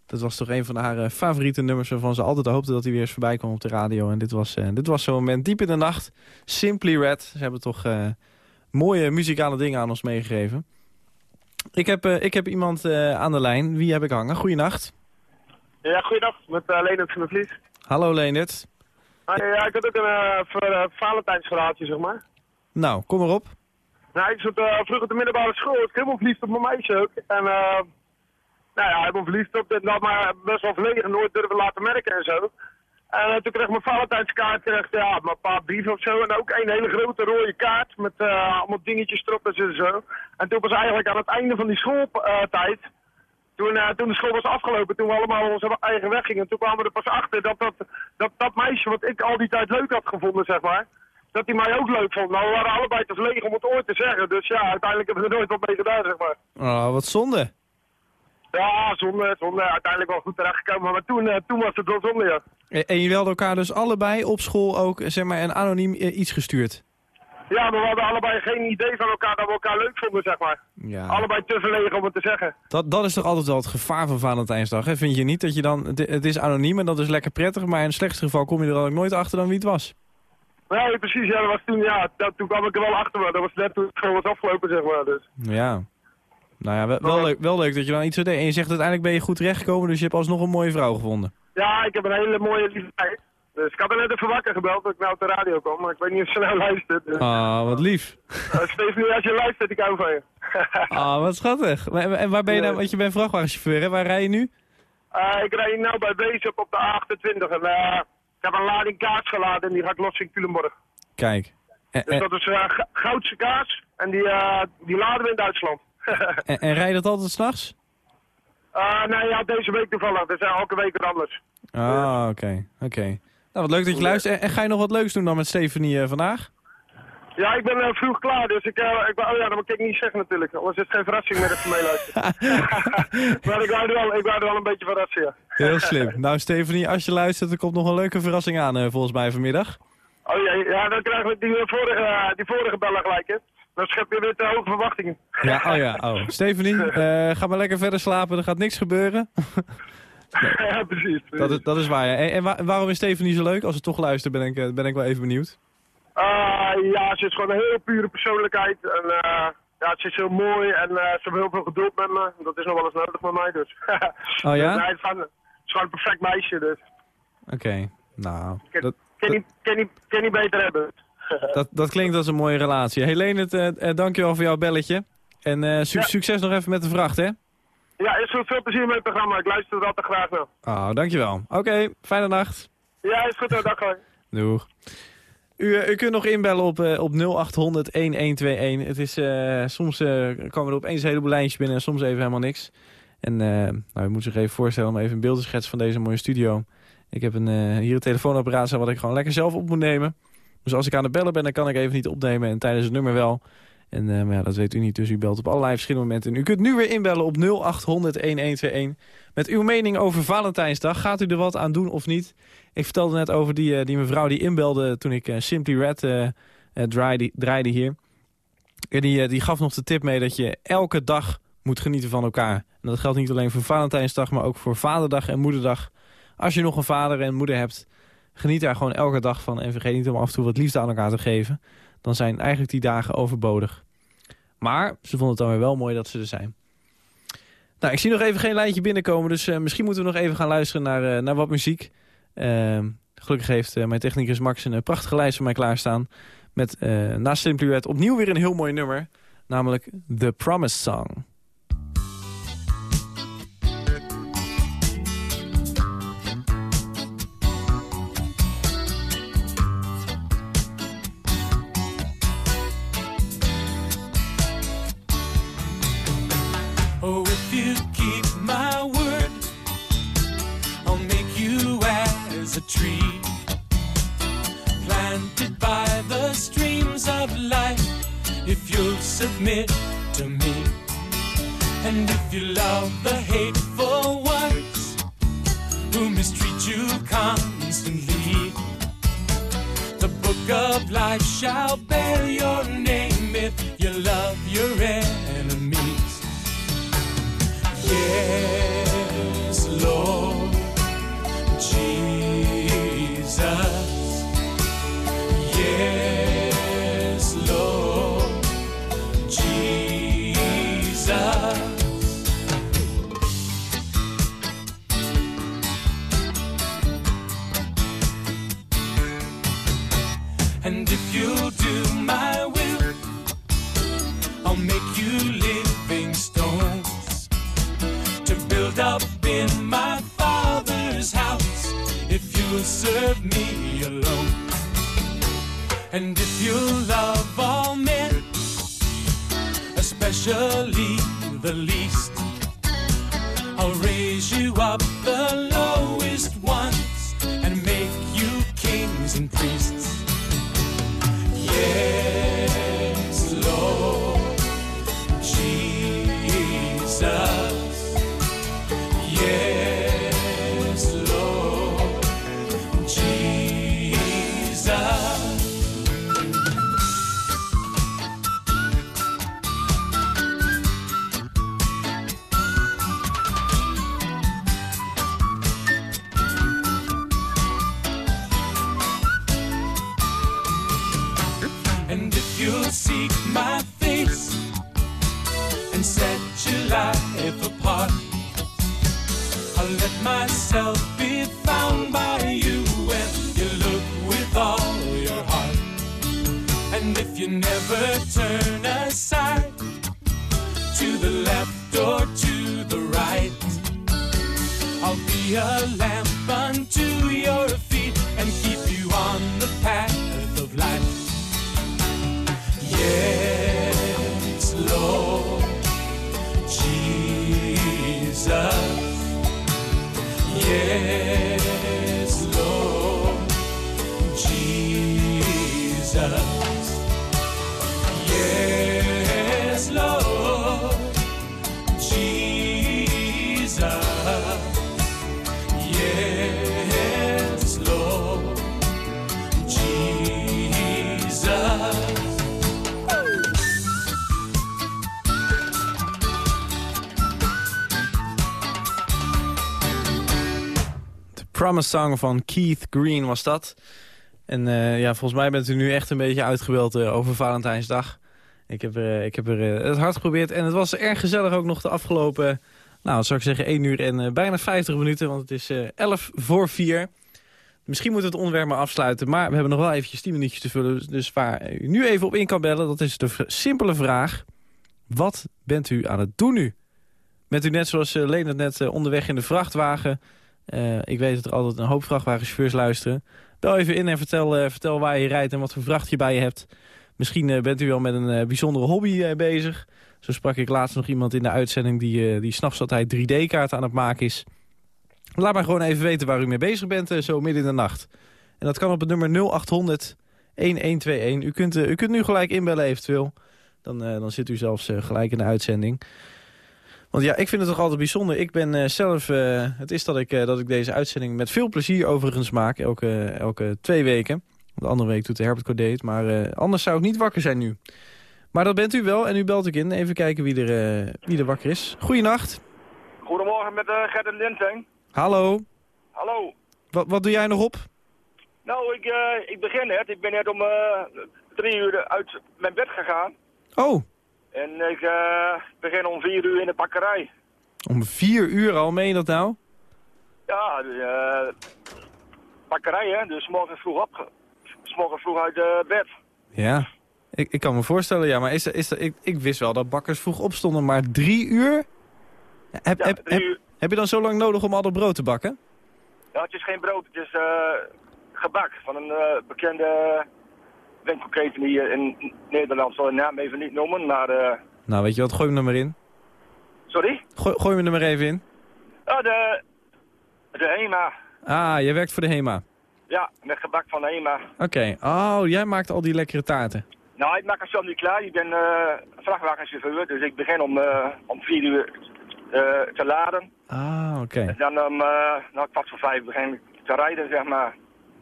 Dat was toch een van haar eh, favoriete nummers... waarvan ze altijd hoopte dat hij weer eens voorbij kwam op de radio. En dit was, eh, dit was zo'n moment diep in de nacht. Simply Red. Ze hebben toch mooie muzikale dingen aan ons meegegeven. Ik heb, ik heb iemand aan de lijn. Wie heb ik hangen? Goeienacht. Ja, goeiedag. Met Leonard van der Vlies. Hallo Leendert. Ah, ja, ik had ook een uh, Valentijnsverhaaltje, zeg maar. Nou, kom erop. Nou, ik zat uh, vroeger op de middelbare school. Ik was helemaal verliefd op mijn meisje ook. En uh, nou ja, ik ben verliefd op dit, dat maar best wel verlegen, nooit durven laten merken en zo. En uh, toen kreeg ik mijn Valentijnskaart, kreeg, ja, mijn paar brieven of zo. En ook een hele grote rode kaart met allemaal dingetjes erop en zo. En toen was eigenlijk aan het einde van die schooltijd, toen, uh, toen de school was afgelopen, toen we allemaal onze eigen weg gingen, toen kwamen we er pas achter dat dat, dat dat meisje wat ik al die tijd leuk had gevonden, zeg maar, dat hij mij ook leuk vond. Nou, we waren allebei te verlegen om het ooit te zeggen. Dus ja, uiteindelijk hebben we er nooit wat mee gedaan, zeg maar. Oh, wat zonde. Ja, zonde, zonde. Uiteindelijk wel goed terechtgekomen, maar toen, uh, toen was het wel zonde, ja. En, en jullie hadden elkaar dus allebei op school ook, zeg maar, een anoniem uh, iets gestuurd? Ja, maar we hadden allebei geen idee van elkaar dat we elkaar leuk vonden, zeg maar. Ja. Allebei te verlegen om het te zeggen. Dat, dat is toch altijd wel het gevaar van Valentijnsdag, hè? Vind je niet dat je dan... Het, het is anoniem en dat is lekker prettig, maar in het slechtste geval kom je er dan ook nooit achter dan wie het was. Ja, precies. Ja, dat was toen, ja, dat, toen kwam ik er wel achter, maar dat was net toen het gewoon was afgelopen, zeg maar. Dus. Ja. Nou ja, wel, wel, leuk, wel leuk dat je dan iets zo deed. En je zegt uiteindelijk ben je goed terechtgekomen, dus je hebt alsnog een mooie vrouw gevonden. Ja, ik heb een hele mooie lieve tijd. Dus ik had er net even wakker gebeld dat ik nou op de radio kwam, maar ik weet niet of ze nou luistert. Dus. Ah, wat lief. Uh, Stephanie, als je luistert, ik hou van je. Ah, wat schattig. En waar ben je nou, want je bent vrachtwagenchauffeur, hè? Waar rij je nu? Uh, ik rij nu bij Wezen op de A28 en uh, ik heb een lading kaas geladen en die gaat los in Culemborg. Kijk. Dus dat is uh, goudse kaas en die, die laden we in Duitsland. en, en rij je dat altijd s'nachts? Nee, ja, deze week toevallig. Dus uh, elke week weer anders. Ah, oké. Okay. Oké. Okay. Nou, wat leuk dat je luistert. En, ga je nog wat leuks doen dan met Stefanie uh, vandaag? Ja, ik ben uh, vroeg klaar, dus ik, uh, ik, oh ja, dat moet ik niet zeggen natuurlijk. Anders is het geen verrassing meer dat je meeluistert. maar ik wou, er wel, ik wou er wel een beetje verrassen, ja. Heel slim. Nou, Stefanie, als je luistert, er komt nog een leuke verrassing aan uh, volgens mij vanmiddag. Oh ja, ja dan krijgen we die vorige, die vorige bellen gelijk, hè. Dan schep je weer te hoge verwachtingen. Ja, oh ja, oh. Stefanie, ga maar lekker verder slapen, er gaat niks gebeuren. nee. ja, precies. precies. Dat, is, dat is waar, ja. En, en, waar, waarom is Stefanie zo leuk? Als ze toch luistert, ben ik, ben ik wel even benieuwd. Uh, ja, ze is gewoon een heel pure persoonlijkheid. En uh, ja, ze is heel mooi en uh, ze heeft heel veel geduld met me. Dat is nog wel eens nodig met mij, dus. oh ja? Dus, het, is gewoon, het is gewoon een perfect meisje, dus. Oké, okay. nou... Kan, dat, kan, niet, kan, niet, beter hebben. dat, dat klinkt als een mooie relatie. Helene, het, dankjewel voor jouw belletje. En su ja. succes nog even met de vracht, hè? Ja, is goed. Veel plezier met het programma. Ik luister er altijd graag naar. Oh, dankjewel. Oké, okay, fijne nacht. Ja, is goed. Dag, hoi. Doeg. U, u, kunt nog inbellen op, uh, op 0800-1121. Het is, uh, soms uh, komen er opeens een heleboel lijntjes binnen en soms even helemaal niks. En nou, u moet zich even voorstellen om even een beeld te schetsen van deze mooie studio. Ik heb een, hier een telefoonapparaat wat ik gewoon lekker zelf op moet nemen. Dus als ik aan het bellen ben, dan kan ik even niet opnemen en tijdens het nummer wel. En maar ja, dat weet u niet, dus u belt op allerlei verschillende momenten. En u kunt nu weer inbellen op 0800-1121 met uw mening over Valentijnsdag. Gaat u er wat aan doen of niet? Ik vertelde net over die, uh, die mevrouw die inbelde toen ik uh, Simply Red draaide, draaide hier. Die, die gaf nog de tip mee dat je elke dag moet genieten van elkaar. En dat geldt niet alleen voor Valentijnsdag, maar ook voor Vaderdag en Moederdag. Als je nog een vader en moeder hebt, geniet daar gewoon elke dag van. En vergeet niet om af en toe wat liefde aan elkaar te geven. Dan zijn eigenlijk die dagen overbodig. Maar ze vonden het dan weer wel mooi dat ze er zijn. Nou, ik zie nog even geen lijntje binnenkomen, dus misschien moeten we nog even gaan luisteren naar, naar wat muziek. Uh, gelukkig heeft uh, mijn technicus Max een prachtige lijst voor mij klaarstaan. Met naast Simply Red opnieuw weer een heel mooi nummer. Namelijk The Promise Song. Life shall bear your name if you love your enemies. Yes, you Promise Song van Keith Green was dat. En eh, ja, volgens mij bent u nu echt een beetje uitgebeld eh, over Valentijnsdag. Ik heb, er, eh, ik heb er eh, het hard geprobeerd. En het was erg gezellig ook nog de afgelopen, nou zou ik zeggen, 1 uur en eh, bijna 50 minuten. Want het is eh 11 voor 4. Misschien moeten we het onderwerp maar afsluiten. Maar we hebben nog wel eventjes 10 minuutjes te vullen. Dus waar u nu even op in kan bellen, dat is de simpele vraag. Wat bent u aan het doen nu? Bent u net zoals uh, Leen het net eh, onderweg in de vrachtwagen? Eh, ik weet dat er altijd een hoop vrachtwagenchauffeurs luisteren. Bel even in en vertel, eh, vertel waar je rijdt en wat voor vracht je bij je hebt. Misschien eh, bent u wel met een eh, bijzondere hobby eh, bezig. Zo sprak ik laatst nog iemand in de uitzending die, die s'nachts altijd 3D-kaarten aan het maken is. Laat mij gewoon even weten waar u mee bezig bent, zo midden in de nacht. En dat kan op het nummer 0800 1121. U kunt, u kunt nu gelijk inbellen eventueel. Dan, dan zit u zelfs gelijk in de uitzending. Want ja, ik vind het toch altijd bijzonder. Ik ben zelf... het is dat ik, dat ik deze uitzending met veel plezier overigens maak. Elke, elke twee weken. De andere week doet de Herbert Codé het. Maar eh, anders zou ik niet wakker zijn nu. Maar dat bent u wel. En u belt ik in. Even kijken wie er, eh, wie er wakker is. Goeienacht. Goedemorgen met uh, Gert en Dinteng. Hallo. Hallo. Wat, wat doe jij nog op? Nou, ik, ik begin net. Ik ben net om drie uur uit mijn bed gegaan. Oh, En ik begin om vier uur in de bakkerij. om vier uur al. Meen je dat nou? Ja, bakkerij hè. Dus morgen vroeg op. Morgen vroeg uit eh, bed. Ja. Ik, ik kan me voorstellen, ja. Maar is, is, ik, ik wist wel dat bakkers vroeg opstonden. Maar drie uur? Heb, Ja, heb, drie heb, uur. heb je dan zo lang nodig om al dat brood te bakken? Ja, het is geen brood. Het is eh, gebak van een eh, bekende winkelketen hier in Nederland. zal de naam even niet noemen, maar... Nou, weet je wat? Gooi hem er maar in. sorry? Gooi, gooi me er maar even in. Ja, de, de HEMA. Ah, jij werkt voor de HEMA. Ja, met gebak van HEMA. Oké. Oh, jij maakt al die lekkere taarten. Nou, ik maak het zelf niet klaar. Ik ben eh vrachtwagenchauffeur, dus ik begin om, eh, om vier uur eh, te laden. Ah, oké. En dan om uh, nou, kwart voor vijf begin ik te rijden, zeg maar.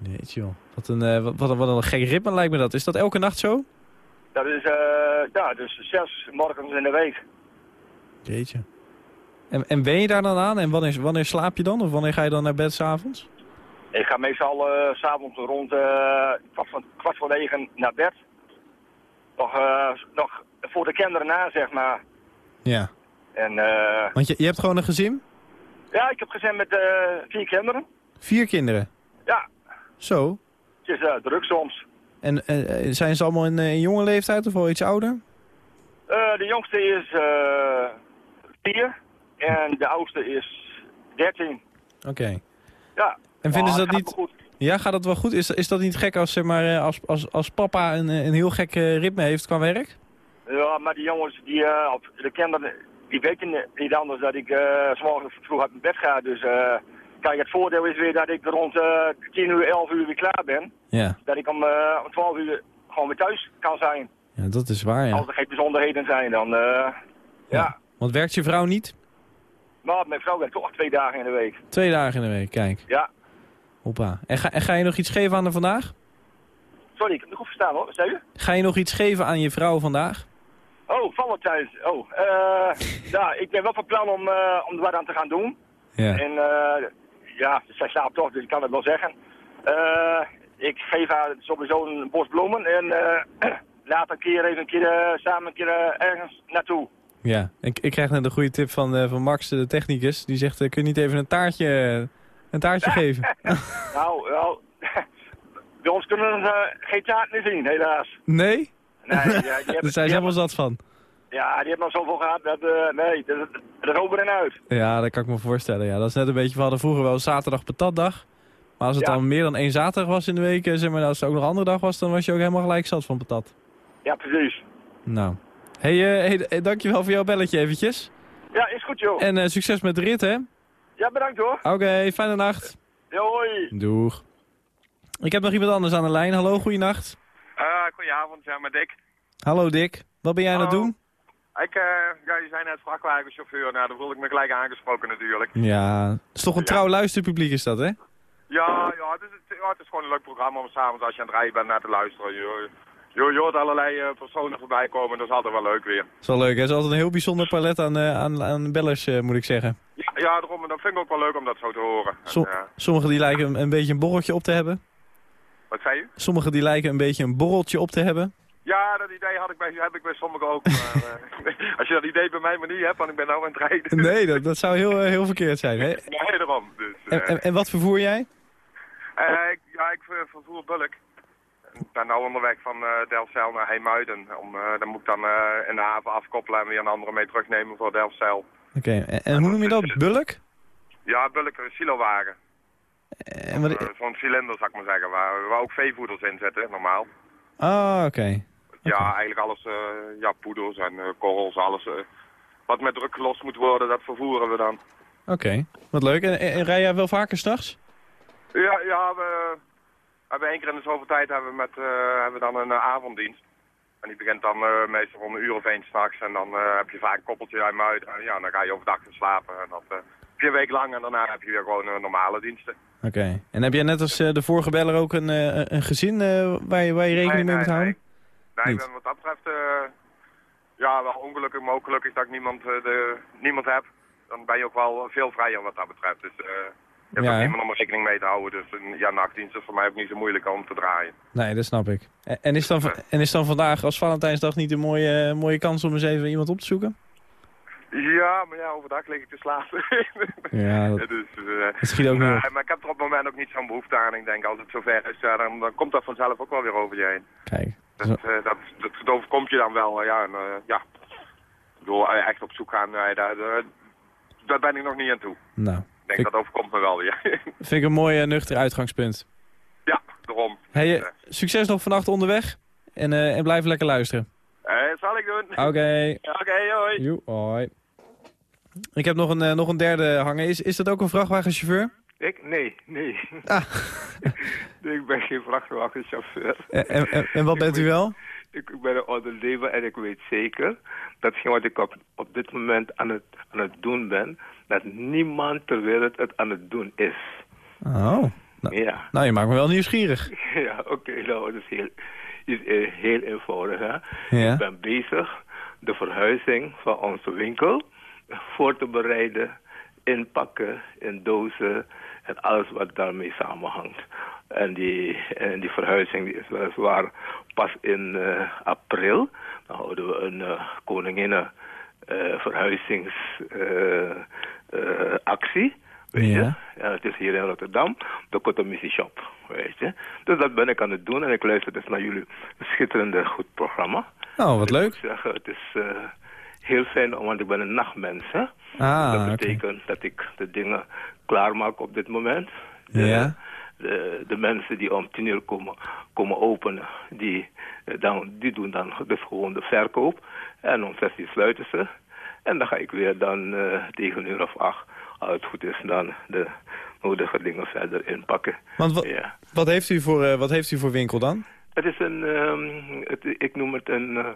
Je wel. Wat een, wat, wat, een, wat een gek ritme lijkt me dat. Is dat elke nacht zo? Dat is, eh, ja, dus zes morgens in de week. Jeetje. En, en ben je daar dan aan? En wanneer, wanneer slaap je dan? Of wanneer ga je dan naar bed s'avonds? Ik ga meestal eh, s s'avonds rond eh, kwart, van, kwart voor negen naar bed. Nog, eh, nog voor de kinderen na, zeg maar. Ja. En eh, Want je, je hebt gewoon een gezin? ja, ik heb gezin met vier kinderen. Vier kinderen? Ja, Zo. het is druk soms. En zijn ze allemaal in, in jonge leeftijd of wel iets ouder? De jongste is eh, vier en de oudste is dertien. Oké. Ja. En vinden Oh, ze dat niet... goed. Ja, gaat dat wel goed? Is, is dat niet gek als, zeg maar, eh, als, als, als papa een, eh, een heel gek eh, ritme heeft qua werk? Ja, maar die jongens, die, of de kinderen, die weten niet anders dat ik uh, s'morgens vroeg uit mijn bed ga. Dus kijk, het voordeel is weer dat ik rond eh 10 uur, 11 uur weer klaar ben. Ja. Dat ik om, om 12 uur gewoon weer thuis kan zijn. Ja, dat is waar, ja. Als er geen bijzonderheden zijn, dan eh, ja. Want werkt je vrouw niet? Maar mijn vrouw werkt toch twee dagen in de week. Twee dagen in de week, kijk. Ja. Hoppa. En ga, en ga je nog iets geven aan haar vandaag? Sorry, ik heb het goed verstaan hoor. Zei u? Ga je nog iets geven aan je vrouw vandaag? Oh, Valentijns. Oh, eh ja, ik ben wel van plan om, eh, om er wat aan te gaan doen. Ja. En eh, ja, zij slaapt toch, dus ik kan het wel zeggen. Ik geef haar sowieso een bos bloemen en laat een keer even een keer, samen een keer ergens naartoe. Ja. Ik, ik krijg net een goede tip van, van Max, de technicus. Die zegt, kun je niet even een taartje, een taartje geven? nou, wel, bij ons kunnen we eh, geen taart meer zien, helaas. Nee? Nee, ja, Daar zijn ze helemaal zat van. Ja, die hebben al zoveel gehad, dat, eh, nee, dat, dat is over en uit. Ja, dat kan ik me voorstellen. Ja, dat is net een beetje, we hadden vroeger wel zaterdag patatdag. Maar als het Ja. dan meer dan één zaterdag was in de week, eh, zeg maar, als het ook nog een andere dag was, dan was je ook helemaal gelijk zat van patat. Ja, precies. Nou. hey, hey, eh, dankjewel voor jouw belletje eventjes. Ja, is goed joh. En succes met de rit, hè? Ja, bedankt hoor. Oké, fijne nacht. Ja, hoi. Doeg. Ik heb nog iemand anders aan de lijn. Hallo, goeienacht. Uh, goedenavond, ja, met Dick. Hallo Dick. Wat ben jij aan het doen? Ik, eh, ja, je zei net vrachtwagenchauffeur, nou, dan voel ik me gelijk aangesproken natuurlijk. Ja, het is toch een trouw luisterpubliek is dat, hè? Ja, ja, het is, ja, het is gewoon een leuk programma om s'avonds als je aan het rijden bent naar te luisteren. Je, je, hoort allerlei eh, personen voorbij komen, dat is altijd wel leuk weer. Dat is wel leuk, hè? Het is altijd een heel bijzonder palet aan, eh, aan, aan bellers, eh, moet ik zeggen. Ja, ja daarom, dat vind ik ook wel leuk om dat zo te horen. En, Som- Sommigen die lijken een, een beetje een borreltje op te hebben. wat zei je? Sommigen die lijken een beetje een borreltje op te hebben. Ja, dat idee had ik bij, heb ik bij sommigen ook. Maar, als je dat idee bij mij maar niet hebt, want ik ben nou aan het rijden. Nee, dat, dat zou heel, heel verkeerd zijn, hè? Nee, daarom. Dus, En, en, en wat vervoer jij? Ik, ja, ik ver- vervoer bulk. Ik ben nu onderweg van eh Delfzijl naar Heemuiden. Om, eh, dan moet ik dan eh, in de haven afkoppelen en weer een andere mee terugnemen voor Delfzijl. Oké, en, en hoe noem je dat? Bulk? Ja, bulk, een silowagen. En wat... Zo'n cilinder, zou ik maar zeggen, waar, waar ook veevoeders in zitten, normaal. Ah, oké. Ja, eigenlijk alles, ja, poeders en korrels, alles wat met druk gelost moet worden, dat vervoeren we dan. Oké, wat leuk. En, en, en rij jij wel vaker s'nachts? Ja, ja we hebben één keer in de zoveel tijd hebben we, met, eh, hebben we dan een eh, avonddienst. En die begint dan eh, meestal om een uur of één s'nachts. En dan heb je vaak een koppeltje uit uit. En ja, dan ga je overdag weer slapen. En dat heb je een week lang. En daarna heb je weer gewoon normale diensten. Oké. En heb jij net als de vorige beller ook een, een gezin waar, je, waar je rekening mee moet houden? Nee, ik Niet. ben wat dat betreft ja, wel ongelukkig, maar ook gelukkig dat ik niemand, de, niemand heb. Dan ben je ook wel veel vrijer wat dat betreft. Dus je hebt Ja, hè? niemand om rekening mee te houden. Dus een ja, nachtdienst is voor mij ook niet zo moeilijk om te draaien. Nee, dat snap ik. En, is dan, en is dan vandaag als Valentijnsdag niet een mooie, mooie kans om eens even iemand op te zoeken? Ja, maar ja, overdag lig ik te slapen. Ja, dat- dus, eh, dat schiet ook niet. Maar ik heb er op het moment ook niet zo'n behoefte aan. Ik denk, als het zover is, ja, dan, dan komt dat vanzelf ook wel weer over je heen. Kijk. Dat, eh, dat, dat, dat overkomt je dan wel, eh, ja. En, ja. Ik bedoel, echt op zoek gaan, daar, daar, daar ben ik nog niet aan toe. Nou, Ik denk, dat overkomt me wel weer. vind ik een mooi eh, nuchter uitgangspunt. ja, daarom. Hey, eh, succes nog vannacht onderweg. En, eh, en blijf lekker luisteren. Eh, zal ik doen. Oké. Oké, hoi. Joe, hoi. Ik heb nog een, nog een derde hangen. Is, is dat ook een vrachtwagenchauffeur? Ik? Nee, nee. Ah. Nee, ik ben geen vrachtwagenchauffeur. En, en, en- en wat bent u wel? Ik, ik ben een ondernemer en ik weet zeker... dat wat ik op, op dit moment aan het, aan het doen ben... dat niemand ter wereld het aan het doen is. Oh. ja. Nou, je maakt me wel nieuwsgierig. ja, oké, nou, het is heel, is eh, heel eenvoudig. Hè? Ja. Ik ben bezig de verhuizing van onze winkel voor te bereiden, inpakken in dozen en alles wat daarmee samenhangt. En die, en die verhuizing die is weliswaar pas in eh, april. Dan houden we een uh, koninginnen eh, verhuizingsactie. Weet je? Ja. Ja, het is hier in Rotterdam, de Cotomissie Shop, weet je. Dus dat ben ik aan het doen en ik luister dus naar jullie schitterende goed programma. Oh, wat Ik leuk. moet zeggen, het is eh, heel fijn, want ik ben een nachtmens, hè. Ah, dat betekent dat ik de dingen klaarmaak op dit moment. De, Ja. De, de mensen die om tien uur komen, komen openen, die, eh, dan, die doen dan dus gewoon de verkoop. En om zes uur sluiten ze. En dan ga ik weer dan eh, tegen een uur of acht, als het goed is, dan de nodige dingen verder inpakken. Want wa- Ja. wat, heeft u voor, eh, wat heeft u voor winkel dan? Het is een, ehm, het, ik noem het een eh,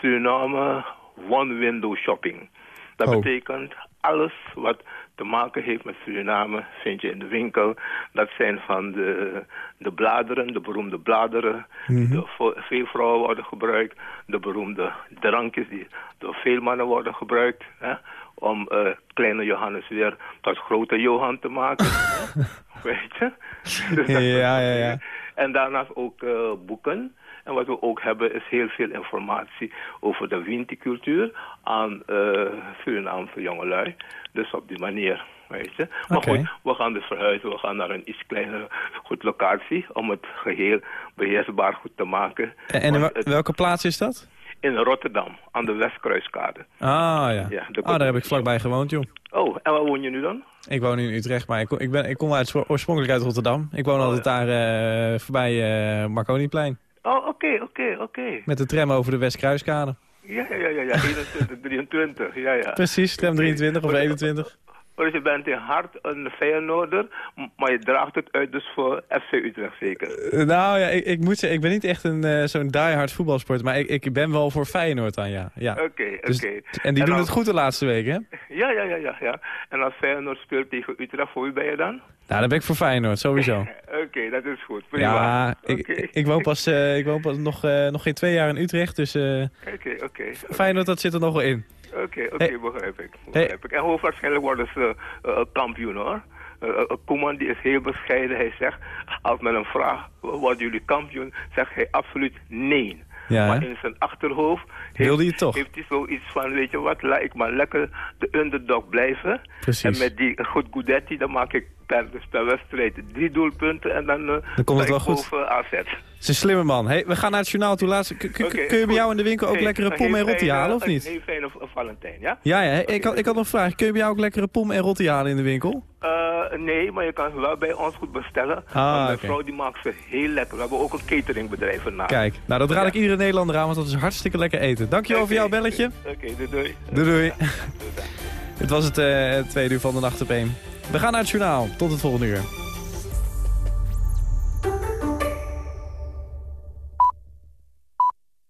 Suriname one-window shopping. Dat Oh. betekent alles wat te maken heeft met Suriname vind je in de winkel. Dat zijn van de, de bladeren, de beroemde bladeren. De vo- veel vrouwen worden gebruikt. De beroemde drankjes die door veel mannen worden gebruikt. Hè, om eh, kleine Johannes weer tot grote Johan te maken. Weet je? Dus Ja, ja, ja. en daarnaast ook eh, boeken. En wat we ook hebben is heel veel informatie over de winticultuur aan uh, Surinaamse jongelui. Dus op die manier, weet je. Maar goed, we gaan dus verhuizen. We gaan naar een iets kleinere goed locatie om het geheel beheersbaar goed te maken. En, welke plaats is dat? in Rotterdam, aan de Westkruiskade. Ah, ja. Ja, de oh, daar heb ik vlakbij gewoond, joh. Oh, en waar woon je nu dan? Ik woon in Utrecht, maar ik, kom- ik, ben, ik kom uit, oorspronkelijk uit Rotterdam. Ik woon altijd daar eh, voorbij eh Marconiplein. Oh, oké, oké, oké. Met de tram over de Westkruiskade. Ja, ja, ja, ja, ja, 21, 23, ja, ja. Precies, tram 23 of 21. Dus je bent in hart een Feyenoorder, maar je draagt het uit dus voor FC Utrecht zeker. Eh, nou ja, ik, ik moet zeggen, ik ben niet echt een eh, zo'n diehard voetbalsporter, maar ik, ik ben wel voor Feyenoord aan, ja. ja. Oké, oké. Dus- en die doen het goed de laatste weken, hè? Ja, ja, ja, ja, ja. En als Feyenoord speelt tegen Utrecht, voor wie ben je dan? Nou, dan ben ik voor Feyenoord, sowieso. Oké, dat is goed. Prima. Ja, ik, Oké. ik, ik woon pas, eh, ik woon pas nog, eh, nog geen twee jaar in Utrecht, dus Oké, oké. Feyenoord dat zit er nog wel in. Oké, oké, begrijp ik. Begrijp ik. En hoogstwaarschijnlijk worden ze eh, kampioen hoor. Eh, eh, Koeman die is heel bescheiden. Hij zegt, als men hem vraagt, worden jullie kampioen? Zegt hij absoluut nee. Ja, maar in zijn achterhoofd heeft, je toch? heeft hij zoiets van, weet je wat, laat ik maar lekker de underdog blijven. Precies. En met die goed Gudetti, dan maak ik per, dus per wedstrijd drie doelpunten en dan, eh Dan komt het wel goed. boven AZ. Het is een slimme man. Hey, we gaan naar het journaal toe. Laatst, kun je bij jou in de winkel ook Hey, lekkere pom en rotti halen, of niet? heel fijne v- Valentijn, ja? Ja, ja. ik, had, ik had nog een vraag. Kun je bij jou ook lekkere pom en rotti halen in de winkel? Eh, nee, maar je kan ze wel bij ons goed bestellen. Ah, want mijn vrouw die maakt ze heel lekker. We hebben ook een cateringbedrijf ernaast. Kijk, nou dat raad ik iedere Nederlander aan, want dat is hartstikke lekker eten. Dankjewel voor jouw belletje. Oké, doei doei. Doei doei. Dit was het eh, tweede uur van de Nacht op 1. We gaan naar het journaal. Tot het volgende uur.